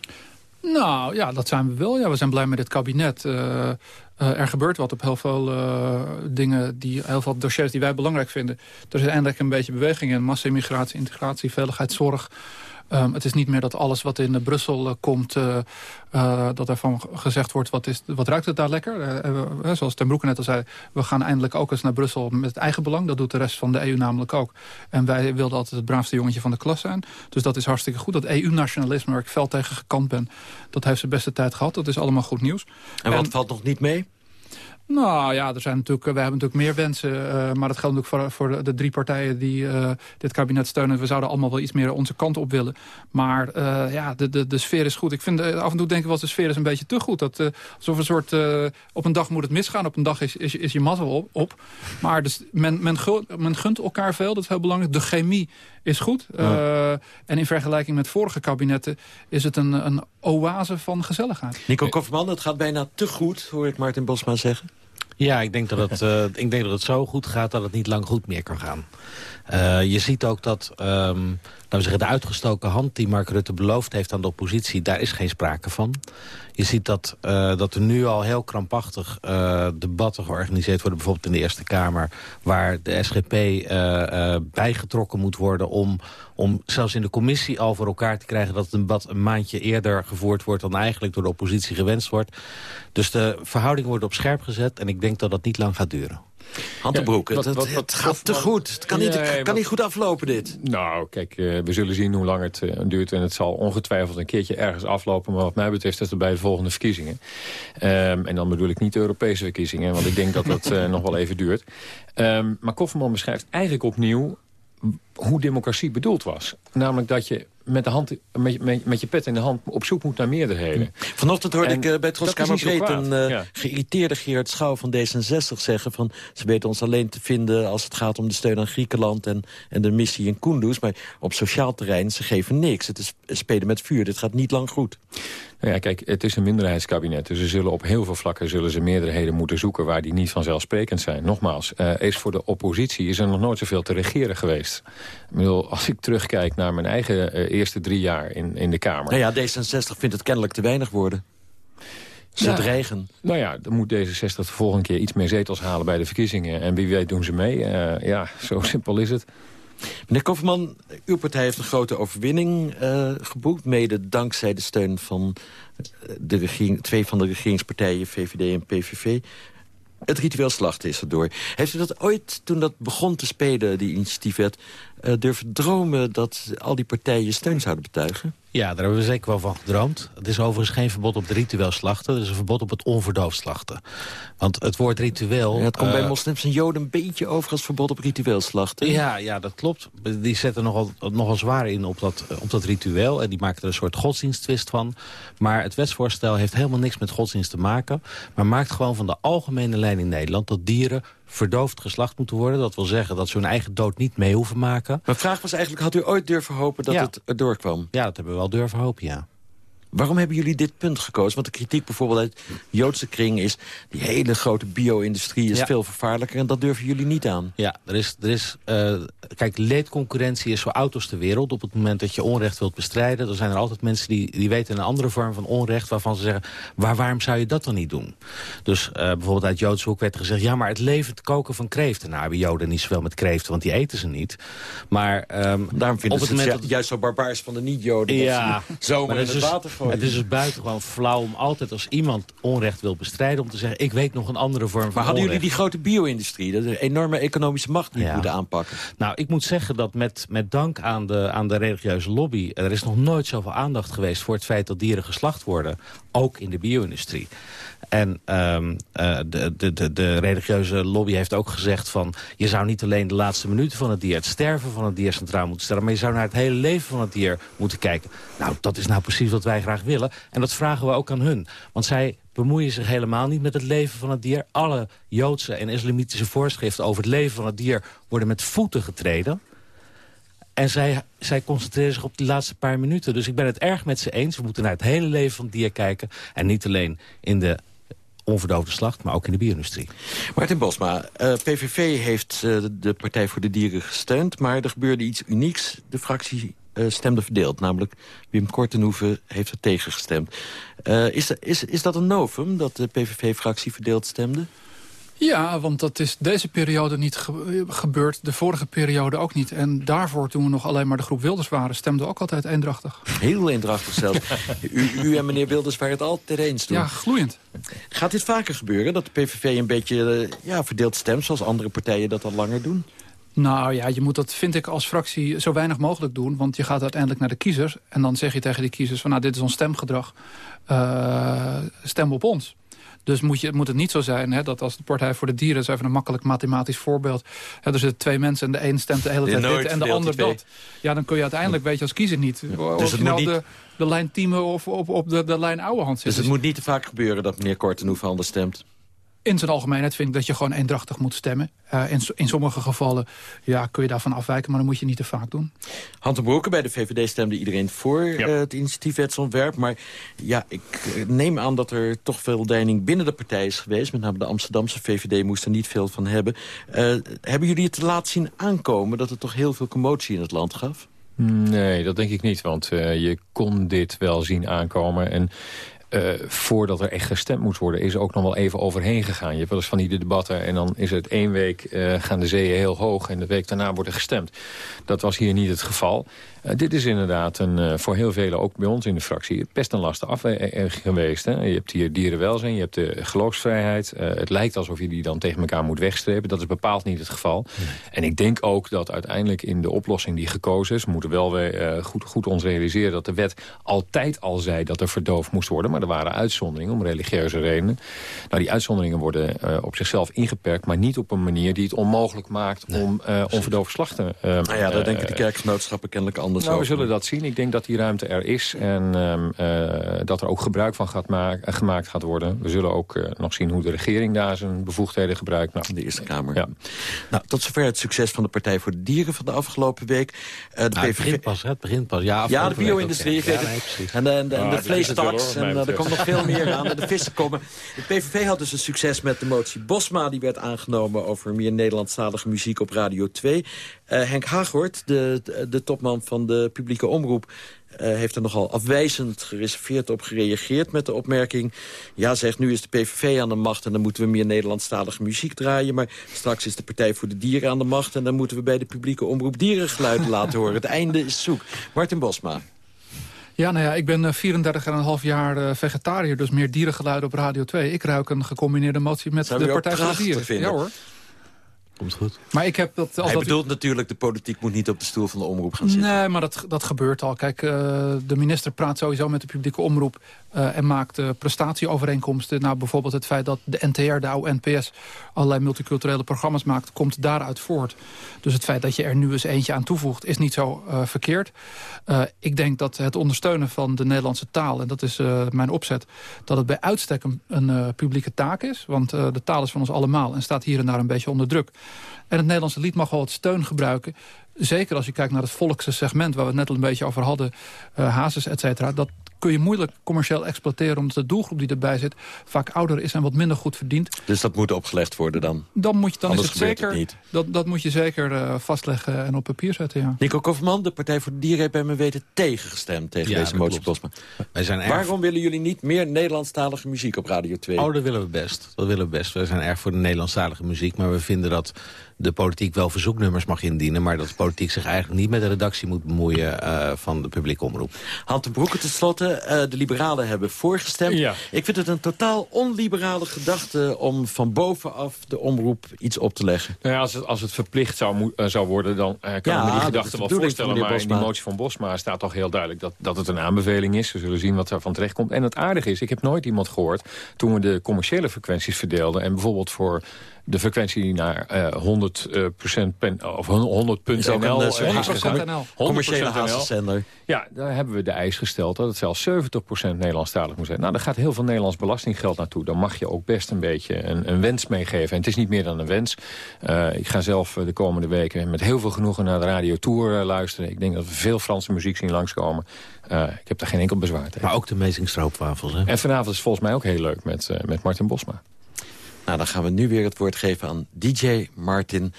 Nou, ja, dat zijn we wel. Ja, we zijn blij met dit kabinet. Uh, uh, er gebeurt wat op heel veel uh, dingen, die, heel veel dossiers die wij belangrijk vinden. Er is eindelijk een beetje beweging in. Massa-immigratie, integratie, veiligheidszorg. Um, het is niet meer dat alles wat in uh, Brussel uh, komt... Uh, dat ervan gezegd wordt, wat, is, wat ruikt het daar lekker? zoals Ten Broeke net al zei, we gaan eindelijk ook eens naar Brussel met het eigen belang. Dat doet de rest van de EU namelijk ook. En wij wilden altijd het braafste jongetje van de klas zijn. Dus dat is hartstikke goed. Dat EU-nationalisme waar ik fel tegen gekant ben, dat heeft zijn beste tijd gehad. Dat is allemaal goed nieuws. En wat en, valt nog niet mee? Nou ja, er zijn natuurlijk, we hebben natuurlijk meer wensen. Uh, maar dat geldt natuurlijk voor, voor de drie partijen die uh, dit kabinet steunen. We zouden allemaal wel iets meer onze kant op willen. Maar uh, ja, de, de, de sfeer is goed. Ik vind af en toe denk ik wel, de sfeer is een beetje te goed. Dat, alsof een soort, op een dag moet het misgaan. Op een dag is, is, is je mazzel op. op. Maar dus men, men, men gunt elkaar veel, dat is heel belangrijk. De chemie is goed. Ja. en in vergelijking met vorige kabinetten is het een, een oase van gezelligheid. Nico Kofferman, het gaat bijna te goed, hoor ik Martin Bosma zeggen. Ja, ik denk, dat het, uh, ik denk dat het zo goed gaat dat het niet lang goed meer kan gaan. Uh, je ziet ook dat, um, laten we zeggen, de uitgestoken hand die Mark Rutte beloofd heeft aan de oppositie, daar is geen sprake van. Je ziet dat, uh, dat er nu al heel krampachtig uh, debatten georganiseerd worden... bijvoorbeeld in de Eerste Kamer... waar de SGP uh, bijgetrokken moet worden... Om, om zelfs in de commissie al voor elkaar te krijgen... dat het debat een maandje eerder gevoerd wordt... dan eigenlijk door de oppositie gewenst wordt. Dus de verhoudingen worden op scherp gezet... en ik denk dat dat niet lang gaat duren. Handenbroek, ja, het, het, gaat te goed. Het kan, niet, het kan niet goed aflopen, dit. Nou, kijk, uh, we zullen zien hoe lang het uh, duurt. En het zal ongetwijfeld een keertje ergens aflopen. Maar wat mij betreft is dat bij de volgende verkiezingen. Um, en dan bedoel ik niet de Europese verkiezingen. Want ik denk dat dat uh, nog wel even duurt. Um, maar Kofferman beschrijft eigenlijk opnieuw hoe democratie bedoeld was. Namelijk dat je met, de hand, met, met, met, je pet in de hand op zoek moet naar meerderheden. Vanochtend hoorde en ik uh, bij Troskamer een uh, ja. geïrriteerde Geert Schouw van D66 zeggen... van ze weten ons alleen te vinden als het gaat om de steun aan Griekenland... en, en de missie in Kunduz, maar op sociaal terrein, ze geven niks. Het is spelen met vuur, dit gaat niet lang goed. Nou ja, kijk, het is een minderheidskabinet. Dus ze zullen op heel veel vlakken zullen ze meerderheden moeten zoeken... waar die niet vanzelfsprekend zijn. Nogmaals, uh, is voor de oppositie is er nog nooit zoveel te regeren geweest. Ik bedoel, als ik terugkijk naar mijn eigen uh, eerste drie jaar in, in de Kamer... Nou ja, D66 vindt het kennelijk te weinig worden. Ze ja, dreigen. Nou ja, dan moet D66 de volgende keer iets meer zetels halen bij de verkiezingen. En wie weet doen ze mee. Uh, ja, zo simpel is het. Meneer Kofferman, uw partij heeft een grote overwinning uh, geboekt... mede dankzij de steun van de regering, twee van de regeringspartijen, VVD en PVV. Het ritueel slachten is erdoor. Heeft u dat ooit, toen dat begon te spelen, die initiatiefwet... Uh, durven dromen dat al die partijen steun zouden betuigen? Ja, daar hebben we zeker wel van gedroomd. Het is overigens geen verbod op het ritueel slachten. Het is een verbod op het onverdoofd slachten. Want het woord ritueel... Ja, het komt uh, bij moslims en joden een beetje over als verbod op ritueel slachten. Ja, ja, dat klopt. Die zetten nogal, nogal zwaar in op dat, op dat ritueel. En die maken er een soort godsdiensttwist van. Maar het wetsvoorstel heeft helemaal niks met godsdienst te maken. Maar maakt gewoon van de algemene lijn in Nederland... dat dieren verdoofd geslacht moeten worden. Dat wil zeggen dat ze hun eigen dood niet mee hoeven maken. Mijn vraag was eigenlijk, had u ooit durven hopen dat ja. het erdoor kwam? Ja, dat hebben we wel durven hopen, ja. Waarom hebben jullie dit punt gekozen? Want de kritiek bijvoorbeeld uit Joodse kring is... die hele grote bio-industrie is Ja. veel vervaarlijker... en dat durven jullie niet aan. Ja, er is, er is, eh, kijk, leedconcurrentie is zo oud als de wereld. Op het moment dat je onrecht wilt bestrijden... dan zijn er altijd mensen die, die weten een andere vorm van onrecht... waarvan ze zeggen, waar, waarom zou je dat dan niet doen? Dus eh, bijvoorbeeld uit Joodse hoek werd gezegd... ja, maar het levend koken van kreeften. Nou, hebben Joden niet zoveel met kreeften, want die eten ze niet. Maar ehm, Daarom vinden op ze het ju- juist zo barbaars van de niet-Joden... Ja, dat maar in het het is, water het is dus buitengewoon flauw om altijd als iemand onrecht wil bestrijden... om te zeggen, ik weet nog een andere vorm van Maar hadden jullie die grote bio-industrie... dat een enorme economische macht die Ja. moeten aanpakken? Nou, ik moet zeggen dat met, met dank aan de, aan de religieuze lobby... er is nog nooit zoveel aandacht geweest voor het feit dat dieren geslacht worden. Ook in de bio-industrie. En ehm, eh, de, de, de, religieuze lobby heeft ook gezegd van... je zou niet alleen de laatste minuten van het dier... het sterven van het dier centraal moeten stellen... maar je zou naar het hele leven van het dier moeten kijken. Nou, dat is nou precies wat wij graag willen. En dat vragen we ook aan hun. Want zij bemoeien zich helemaal niet met het leven van het dier. Alle Joodse en islamitische voorschriften over het leven van het dier... worden met voeten getreden. En zij, zij concentreren zich op die laatste paar minuten. Dus ik ben het erg met ze eens. We moeten naar het hele leven van het dier kijken. En niet alleen in de onverdoofde slacht, maar ook in de bio-industrie. Martin Bosma, eh, PVV heeft eh, de Partij voor de Dieren gesteund... maar er gebeurde iets unieks. De fractie eh, stemde verdeeld. Namelijk Wim Kortenhoeven heeft er tegen gestemd. Is, is, is dat een novum, dat de PVV-fractie verdeeld stemde? Ja, want dat is deze periode niet ge- gebeurd. De vorige periode ook niet. En daarvoor, toen we nog alleen maar de groep Wilders waren... stemden we ook altijd eendrachtig. Heel eendrachtig zelfs. u, u en meneer Wilders waren het altijd eens toen. Ja, gloeiend. Gaat dit vaker gebeuren, dat de PVV een beetje eh, ja, verdeeld stemt... zoals andere partijen dat al langer doen? Nou ja, je moet dat, vind ik, als fractie zo weinig mogelijk doen. Want je gaat uiteindelijk naar de kiezers. En dan zeg je tegen die kiezers van, nou, dit is ons stemgedrag. Eh, stem op ons. Dus moet, je, moet het niet zo zijn hè, dat als de Partij voor de Dieren... dat is even een makkelijk mathematisch voorbeeld... Hè, er zitten twee mensen en de een stemt de hele tijd dit en de ander dat. Ja, dan kun je uiteindelijk, weet je als kiezer niet... of het je nou niet- de, de lijn Tieme of op, op de, de lijn oude hand zit. Dus het moet niet te vaak gebeuren dat meneer Kortenhoeven anders stemt. In zijn algemeenheid vind ik dat je gewoon eendrachtig moet stemmen. Eh, in, in sommige gevallen ja, kun je daarvan afwijken, maar dan moet je niet te vaak doen. Han ten Broeke, bij de VVD stemde iedereen voor eh, het initiatiefwetsontwerp. Maar ja, ik eh, neem aan dat er toch veel deining binnen de partij is geweest. Met name de Amsterdamse VVD moest er niet veel van hebben. Eh, hebben jullie het te laat zien aankomen dat het toch heel veel commotie in het land gaf? Nee, dat denk ik niet. Want eh, je kon dit wel zien aankomen. En eh, voordat er echt gestemd moet worden... is er ook nog wel even overheen gegaan. Je hebt wel eens van die debatten en dan is het één week... eh, gaan de zeeën heel hoog en de week daarna wordt er gestemd. Dat was hier niet het geval. Eh, dit is inderdaad een, eh, voor heel velen, ook bij ons in de fractie... best een lastige afweging geweest. Hè? Je hebt hier dierenwelzijn, je hebt de geloofsvrijheid. Eh, het lijkt alsof je die dan tegen elkaar moet wegstrepen. Dat is bepaald niet het geval. En ik denk ook dat uiteindelijk in de oplossing die gekozen is... moeten we wel weer eh, goed, goed ons realiseren dat de wet altijd al zei... dat er verdoofd moest worden, maar er waren uitzonderingen om religieuze redenen. Nou, die uitzonderingen worden eh, op zichzelf ingeperkt... maar niet op een manier die het onmogelijk maakt om uh, onverdoofd slachten... Uh, nou ja, daar denken de kerkgenootschappen kennelijk anders nou, over. we zullen dat zien. Ik denk dat die ruimte er is en um, uh, dat er ook gebruik van gaat maken, gemaakt gaat worden. We zullen ook uh, nog zien hoe de regering daar zijn bevoegdheden gebruikt. Nou, de Eerste Kamer. Ja. Nou, tot zover het succes van de Partij voor de Dieren van de afgelopen week. Uh, de nou, PVV... Het begint pas? Het begint pas. Ja, ja de bio-industrie. Ja, nee, en de, en de, en de vleestaks. En er komt nog veel meer aan. En de vissen komen. De PVV had dus een succes met de motie Bosma. Die werd aangenomen over meer Nederlandstalige muziek op Radio 2. Uh, Henk Hagort, de, de, de, topman van de publieke omroep... eh, heeft er nogal afwijzend gereserveerd op gereageerd... met de opmerking, ja zegt, nu is de PVV aan de macht... en dan moeten we meer Nederlandstalige muziek draaien... maar straks is de Partij voor de Dieren aan de macht... en dan moeten we bij de publieke omroep dierengeluiden laten horen. Het einde is zoek. Martin Bosma. Ja, nou ja, ik ben 34,5 jaar uh, vegetariër, dus meer dierengeluiden op Radio 2. Ik ruik een gecombineerde motie met Zou de Partij voor de Dieren. Vinden? Ja hoor. Komt goed. Maar ik heb dat, als Hij dat bedoelt natuurlijk, de politiek moet niet op de stoel van de omroep gaan zitten. Nee, maar dat, dat gebeurt al. Kijk, uh, de minister praat sowieso met de publieke omroep... Uh, en maakt uh, prestatieovereenkomsten. Nou, bijvoorbeeld het feit dat de NTR, de oude NPS... allerlei multiculturele programma's maakt, komt daaruit voort. Dus het feit dat je er nu eens eentje aan toevoegt... is niet zo verkeerd. ik denk dat het ondersteunen van de Nederlandse taal... en dat is mijn opzet... dat het bij uitstek een, een publieke taak is. Want de taal is van ons allemaal en staat hier en daar een beetje onder druk. En het Nederlandse lied mag wel wat steun gebruiken. Zeker als je kijkt naar het volkse segment... waar we het net al een beetje over hadden, uh, hazes, et cetera... dat kun je moeilijk commercieel exploiteren... omdat de doelgroep die erbij zit vaak ouder is en wat minder goed verdient. Dus dat moet opgelegd worden dan? Dan, moet je, dan Anders is het zeker, het niet. Dat, dat moet je zeker uh, vastleggen en op papier zetten, ja. Nico Kofman, de Partij voor de Dieren... heeft bij me weten tegengestemd tegen ja, deze motie. Wij zijn erg... Waarom willen jullie niet meer Nederlandstalige muziek op Radio 2? Oh, dat willen we best. Dat willen we best. We zijn erg voor de Nederlandstalige muziek, maar we vinden dat de politiek wel verzoeknummers mag indienen... maar dat de politiek zich eigenlijk niet met de redactie moet bemoeien uh, van de publieke omroep. Hand de Broeke tenslotte, uh, de liberalen hebben voorgestemd. Ja. Ik vind het een totaal onliberale gedachte om van bovenaf de omroep iets op te leggen. Nou ja, als, het, als het verplicht zou, uh, zou worden, dan kan Ja, ik me die gedachte wel voorstellen. Maar in die motie van Bosma staat toch heel duidelijk dat, dat het een aanbeveling is. We zullen zien wat er van terecht komt. En het aardige is, ik heb nooit iemand gehoord toen we de commerciële frequenties verdeelden. En bijvoorbeeld voor de frequentie naar eh 100 eh, procent pen, of 100 Is ook een, NL, eh, zo'n is gegaan. 100% commerciële 100% NL. hazenzender. Ja, daar hebben we de eis gesteld dat het zelfs 70% Nederlandstalig moet zijn. Nou, daar gaat heel veel Nederlands belastinggeld naartoe. Dan mag je ook best een beetje een, een wens meegeven. En het is niet meer dan een wens. Eh, ik ga zelf de komende weken met heel veel genoegen naar de Radio Tour luisteren. Ik denk dat we veel Franse muziek zien langskomen. Eh, ik heb daar geen enkel bezwaar tegen. Maar ook de Amazing Stroopwafels, hè? En vanavond is volgens mij ook heel leuk met, met Martin Bosma. Nou, dan gaan we nu weer het woord geven aan DJ Martin...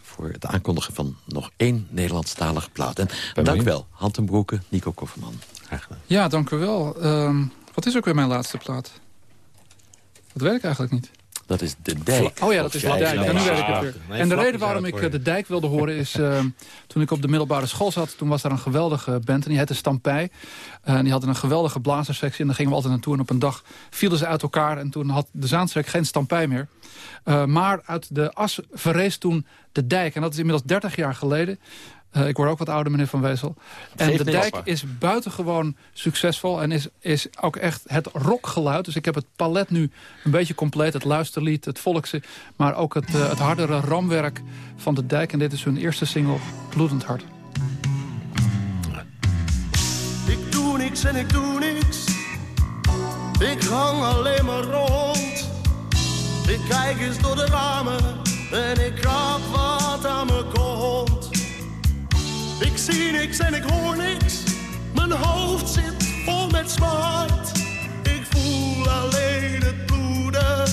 voor het aankondigen van nog één Nederlandstalige plaat. En dank benieuwd. wel, Hand en Broeke, Nico Kofferman. Graag gedaan. Ja, dank u wel. Ehm, wat is ook weer mijn laatste plaat? Dat weet ik eigenlijk niet. Dat is De Dijk. Oh ja, dat is de dijk. En nu weet ik het weer. Nee, en de reden waarom ik eh, de dijk wilde horen is... eh, toen ik op de middelbare school zat, toen was daar een geweldige band. En die heette Stampij. Eh, en die hadden een geweldige blazerssectie. En daar gingen we altijd naartoe. En op een dag vielen ze uit elkaar. En toen had de Zaanstreek geen Stampij meer. Eh, maar uit de as verrees toen de dijk. En dat is inmiddels 30 jaar geleden. Eh, ik word ook wat ouder, meneer Van Wezel. En de dijk is buitengewoon succesvol. En is, is ook echt het rockgeluid. Dus ik heb het palet nu een beetje compleet. Het luisterlied, het volkse. Maar ook het, eh, het hardere ramwerk van de dijk. En dit is hun eerste single, Bloedend Hart. Ik doe niks en ik doe niks. Ik hang alleen maar rond. Ik kijk eens door de ramen en ik krap wat aan me komt. Zie niks en ik hoor niks. Mijn hoofd zit vol met smart. Ik voel alleen het bloeden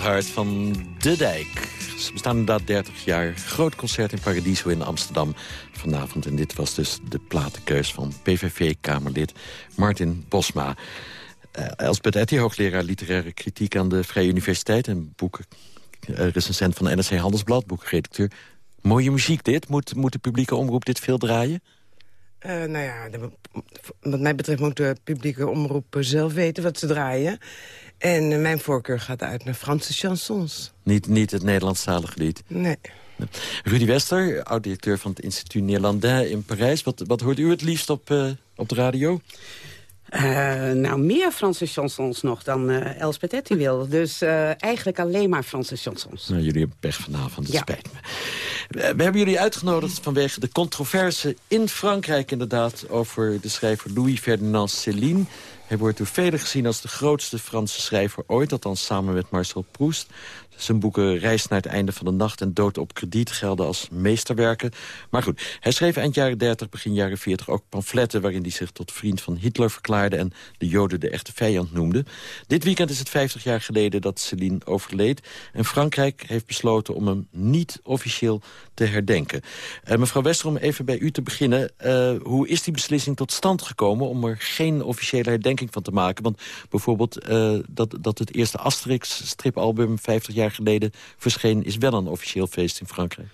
Hart van De Dijk. Ze bestaan inderdaad 30 jaar. Groot concert in Paradiso in Amsterdam vanavond. En dit was dus de platenkeus van PVV-Kamerlid Martin Bosma. Uh, Elsbeth Etty, hoogleraar literaire kritiek aan de Vrije Universiteit... en boekenrecensent van NRC Handelsblad, boekredacteur. Mooie muziek dit. Moet, moet de publieke omroep dit veel draaien? Uh, nou ja, wat mij betreft moet de publieke omroep zelf weten wat ze draaien. En mijn voorkeur gaat uit naar Franse chansons. Niet, niet het Nederlandstalige lied? Nee. Rudy Wester, oud-directeur van het Instituut Néerlandais in Parijs. Wat, wat hoort u het liefst op, uh, op de radio? Uh, nou, meer Franse chansons nog dan uh, Elspeth wil. Dus uh, eigenlijk alleen maar Franse chansons. Nou, jullie hebben pech vanavond, dat ja. spijt me. We hebben jullie uitgenodigd vanwege de controverse in Frankrijk inderdaad... over de schrijver Louis Ferdinand Céline... Hij wordt door velen gezien als de grootste Franse schrijver ooit... althans samen met Marcel Proust. Zijn boeken Reis naar het einde van de nacht en Dood op krediet gelden als meesterwerken. Maar goed, hij schreef eind jaren 30, begin jaren 40 ook pamfletten... waarin hij zich tot vriend van Hitler verklaarde... en de Joden de echte vijand noemde. Dit weekend is het 50 jaar geleden dat Céline overleed. En Frankrijk heeft besloten om hem niet officieel te herdenken. Uh, mevrouw Westerom, even bij u te beginnen. Uh, hoe is die beslissing tot stand gekomen... om er geen officiële herdenking van te maken? Want bijvoorbeeld uh, dat, dat het eerste Asterix-stripalbum 50 jaar geleden verscheen... is wel een officieel feest in Frankrijk.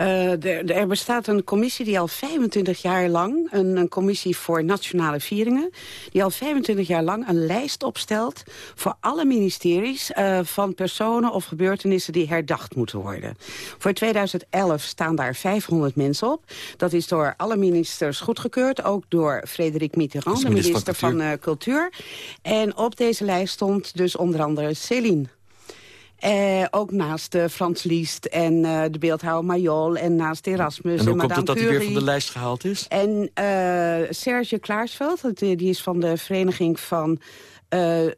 Uh, er, bestaat een commissie die al 25 jaar lang... Een, een, commissie voor nationale vieringen... die al 25 jaar lang een lijst opstelt... voor alle ministeries uh, van personen of gebeurtenissen... die herdacht moeten worden. Voor 2011 staan daar 500 mensen op. Dat is door alle ministers goedgekeurd. Ook door Frederik Mitterrand, de minister, van, van uh, Cultuur. En op deze lijst stond dus onder andere Céline... Eh, ook naast uh, Frans Liest en uh, de beeldhouwer Mayol en naast Erasmus. En hoe en komt het dat hij weer van de lijst gehaald is? En Serge Klaarsveld, die is van de vereniging van...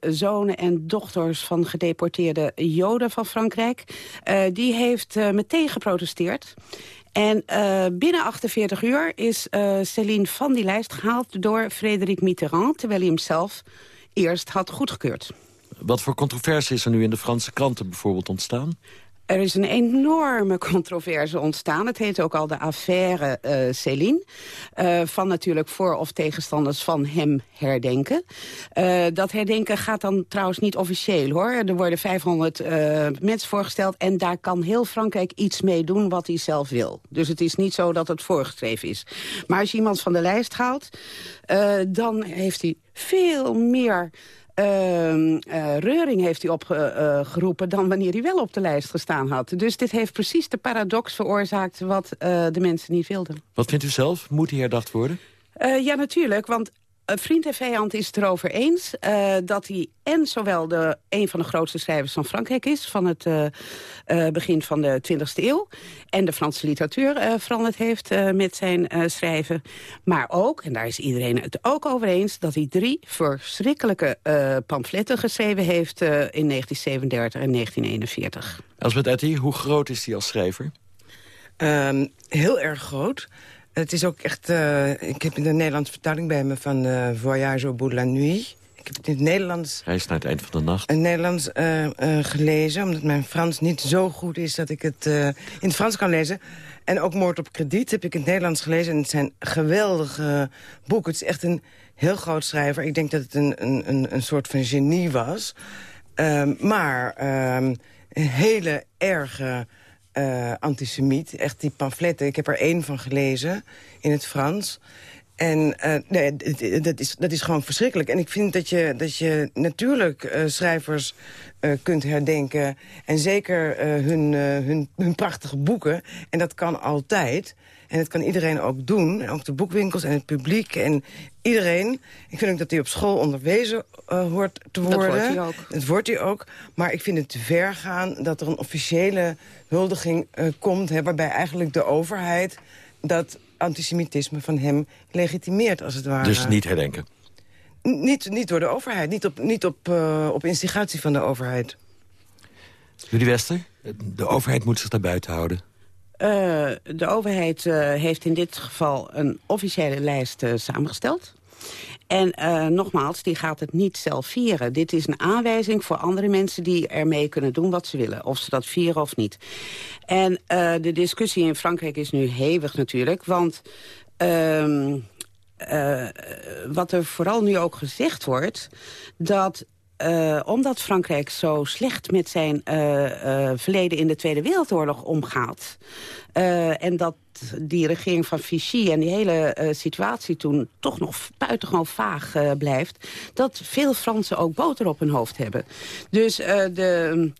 zonen en dochters van gedeporteerde Joden van Frankrijk. die heeft meteen geprotesteerd. En uh, binnen 48 uur is uh, Céline van die lijst gehaald door Frederik Mitterrand... terwijl hij hem zelf eerst had goedgekeurd. Wat voor controverse is er nu in de Franse kranten bijvoorbeeld ontstaan? Er is een enorme controverse ontstaan. Het heet ook al de affaire uh, Céline. Uh, van natuurlijk voor- of tegenstanders van hem herdenken. Uh, dat herdenken gaat dan trouwens niet officieel, hoor. Er worden 500 mensen voorgesteld... en daar kan heel Frankrijk iets mee doen wat hij zelf wil. Dus het is niet zo dat het voorgeschreven is. Maar als je iemand van de lijst haalt... dan heeft hij veel meer reuring heeft hij opgeroepen... dan wanneer hij wel op de lijst gestaan had. Dus dit heeft precies de paradox veroorzaakt... wat de mensen niet wilden. Wat vindt u zelf? Moet hij herdacht worden? ja, natuurlijk, want vriend en vijand is het erover eens uh, dat hij en zowel de, een van de grootste schrijvers van Frankrijk is... van het uh, uh, begin van de 20e eeuw... en de Franse literatuur veranderd heeft met zijn schrijven. Maar ook, en daar is iedereen het ook over eens... dat hij drie verschrikkelijke pamfletten geschreven heeft... in 1937 en 1941. Elsbeth Etty, hoe groot is hij als schrijver? Um, heel erg groot. Het is ook echt... Uh, ik heb de Nederlandse vertaling bij me van uh, Voyage au bout de la nuit. Ik heb het in het Nederlands... Reis naar het eind van de nacht. In het Nederlands uh, gelezen, omdat mijn Frans niet zo goed is... dat ik het in het Frans kan lezen. En ook Moord op krediet heb ik in het Nederlands gelezen. En het zijn geweldige boeken. Het is echt een heel groot schrijver. Ik denk dat het een, een, een soort van genie was. Ehm, maar ehm, een hele erge uh, antisemiet. Echt die pamfletten. Ik heb er één van gelezen in het Frans. En uh, nee, dat is, dat is gewoon verschrikkelijk. En ik vind dat je, dat je natuurlijk uh, schrijvers kunt herdenken. En zeker hun, hun, hun prachtige boeken. En dat kan altijd. En dat kan iedereen ook doen. Ook de boekwinkels en het publiek en iedereen. Ik vind ook dat hij op school onderwezen uh, hoort te worden. Dat wordt hij ook. Het wordt hij ook. Maar ik vind het te ver gaan dat er een officiële huldiging uh, komt... Hè, waarbij eigenlijk de overheid dat antisemitisme van hem legitimeert, als het ware. Dus niet herdenken? N niet, niet door de overheid, niet op, niet op, uh, op instigatie van de overheid. Jullie Wester, de overheid moet zich daar buiten houden. Uh, de overheid uh, heeft in dit geval een officiële lijst uh, samengesteld. En nogmaals, die gaat het niet zelf vieren. Dit is een aanwijzing voor andere mensen die ermee kunnen doen wat ze willen. Of ze dat vieren of niet. En de discussie in Frankrijk is nu hevig natuurlijk. Want... Uh, wat er vooral nu ook gezegd wordt... dat uh, omdat Frankrijk zo slecht met zijn uh, uh, verleden in de Tweede Wereldoorlog omgaat... en dat die regering van Vichy en die hele situatie toen toch nog buitengewoon vaag blijft... dat veel Fransen ook boter op hun hoofd hebben. Dus de...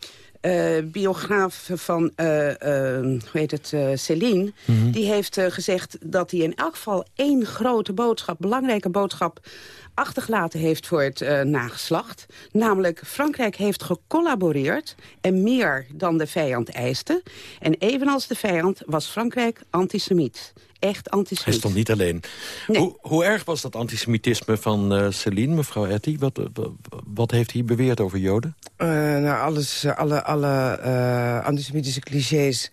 Biograaf van, hoe heet het, Céline... Mm -hmm. die heeft gezegd dat hij in elk geval één grote boodschap... belangrijke boodschap achtergelaten heeft voor het uh, nageslacht. Namelijk, Frankrijk heeft gecollaboreerd en meer dan de vijand eiste. En evenals de vijand was Frankrijk antisemiet. Echt antisemiet. Hij stond niet alleen. Nee. Hoe, hoe, erg was dat antisemitisme van uh, Celine, mevrouw Etty? Wat, wat heeft hij beweerd over Joden? Uh, nou, alles, alle, alle antisemitische clichés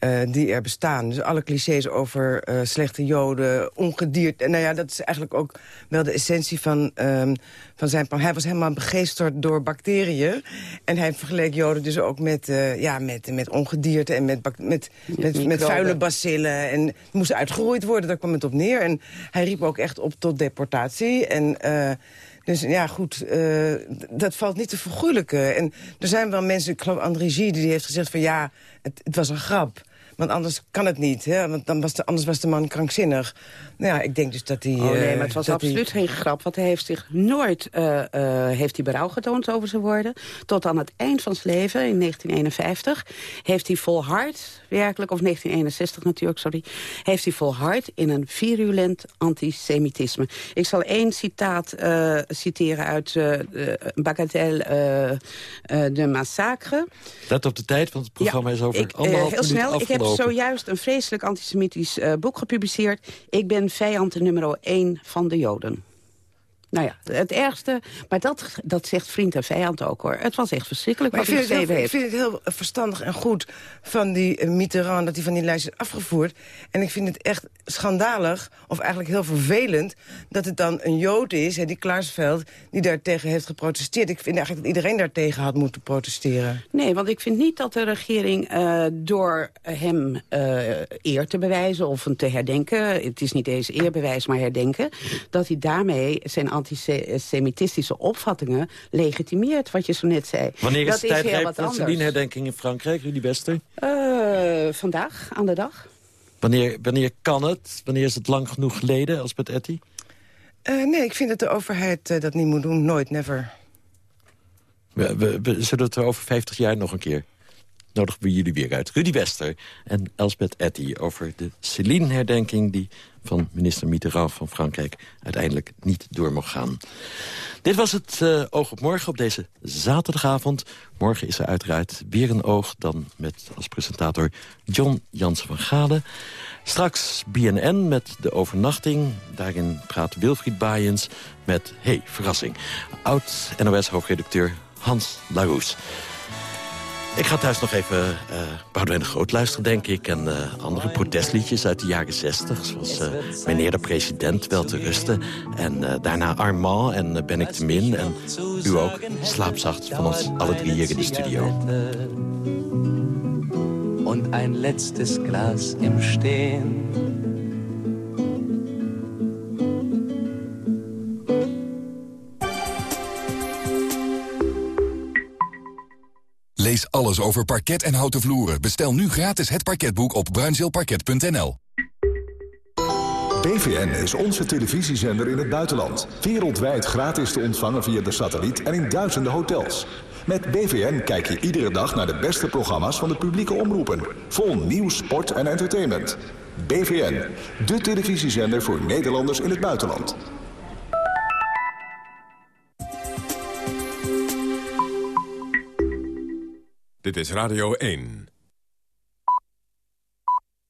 uh, die er bestaan. Dus alle clichés over uh, slechte joden, ongedierd. En nou ja, dat is eigenlijk ook wel de essentie van, um, van zijn plan. Hij was helemaal begeesterd door bacteriën. En hij vergeleek joden dus ook met, uh, ja, met, met ongedierte en met, met, met, met, vuile bacillen. En het moest uitgeroeid worden, daar kwam het op neer. En hij riep ook echt op tot deportatie. En... Dus ja, goed, uh, dat valt niet te vergoeilijken. En er zijn wel mensen, ik geloof André Gide, die heeft gezegd van ja, het, het was een grap. Want anders kan het niet, hè? want dan was de, anders was de man krankzinnig. Nou ja, ik denk dus dat hij... Oh nee, maar het was absoluut geen grap. Want hij heeft zich nooit uh, uh, heeft hij berouw getoond over zijn woorden. Tot aan het eind van zijn leven, in 1951, heeft hij volhard, werkelijk, of 1961 natuurlijk, sorry, heeft hij volhard in een virulent antisemitisme. Ik zal één citaat uh, citeren uit uh, Bagatelle de Massacre. Let op de tijd, want het programma ja, is over ik, anderhalf Heel snel, ik heb zojuist een vreselijk antisemitisch boek gepubliceerd. Ik ben vijand nummer één van de Joden. Nou ja, het ergste, maar dat, dat zegt vriend en vijand ook hoor. Het was echt verschrikkelijk maar wat ik vind, het heel, ik vind het heel verstandig en goed van die uh, Mitterrand... dat hij van die lijst is afgevoerd. En ik vind het echt schandalig, of eigenlijk heel vervelend... dat het dan een Jood is, hè, die Klaarsveld, die daartegen heeft geprotesteerd. Ik vind eigenlijk dat iedereen daartegen had moeten protesteren. Nee, want ik vind niet dat de regering uh, door hem uh, eer te bewijzen... of hem te herdenken, het is niet eens eerbewijs, maar herdenken... dat hij daarmee zijn antisemitistische opvattingen legitimeert, wat je zo net zei. Wanneer is de tijd van de herdenking in Frankrijk, Rudy Bester? Uh, vandaag, aan de dag. Wanneer, wanneer kan het? Wanneer is het lang genoeg geleden, als met Etty? Uh, nee, ik vind dat de overheid uh, dat niet moet doen. Nooit, never. We, we, we zullen het er over 50 jaar nog een keer nodigen we jullie weer uit. Rudy Wester en Elsbeth Etty over de Céline-herdenking... die van minister Mitterrand van Frankrijk uiteindelijk niet door mocht gaan. Dit was het uh, Oog op Morgen op deze zaterdagavond. Morgen is er uiteraard weer een oog, dan met als presentator John Jansen van Galen. Straks BNN met de overnachting. Daarin praat Wilfried Baaiens met, hey, verrassing... oud-NOS-hoofdredacteur Hans Laroes. Ik ga thuis nog even uh, Boudewijn de Groot luisteren, denk ik. En uh, andere protestliedjes uit de jaren zestig. Zoals uh, Meneer de President, wel te rusten. En uh, daarna Armand en Ben ik te min. En u ook, slaapzacht van ons alle drie hier in de studio. En een letztes Glas im Stehen. Lees alles over parket en houten vloeren. Bestel nu gratis het parketboek op bruinzeelparket.nl. BVN is onze televisiezender in het buitenland. Wereldwijd gratis te ontvangen via de satelliet en in duizenden hotels. Met BVN kijk je iedere dag naar de beste programma's van de publieke omroepen. Vol nieuws, sport en entertainment. BVN, de televisiezender voor Nederlanders in het buitenland. Dit is Radio 1.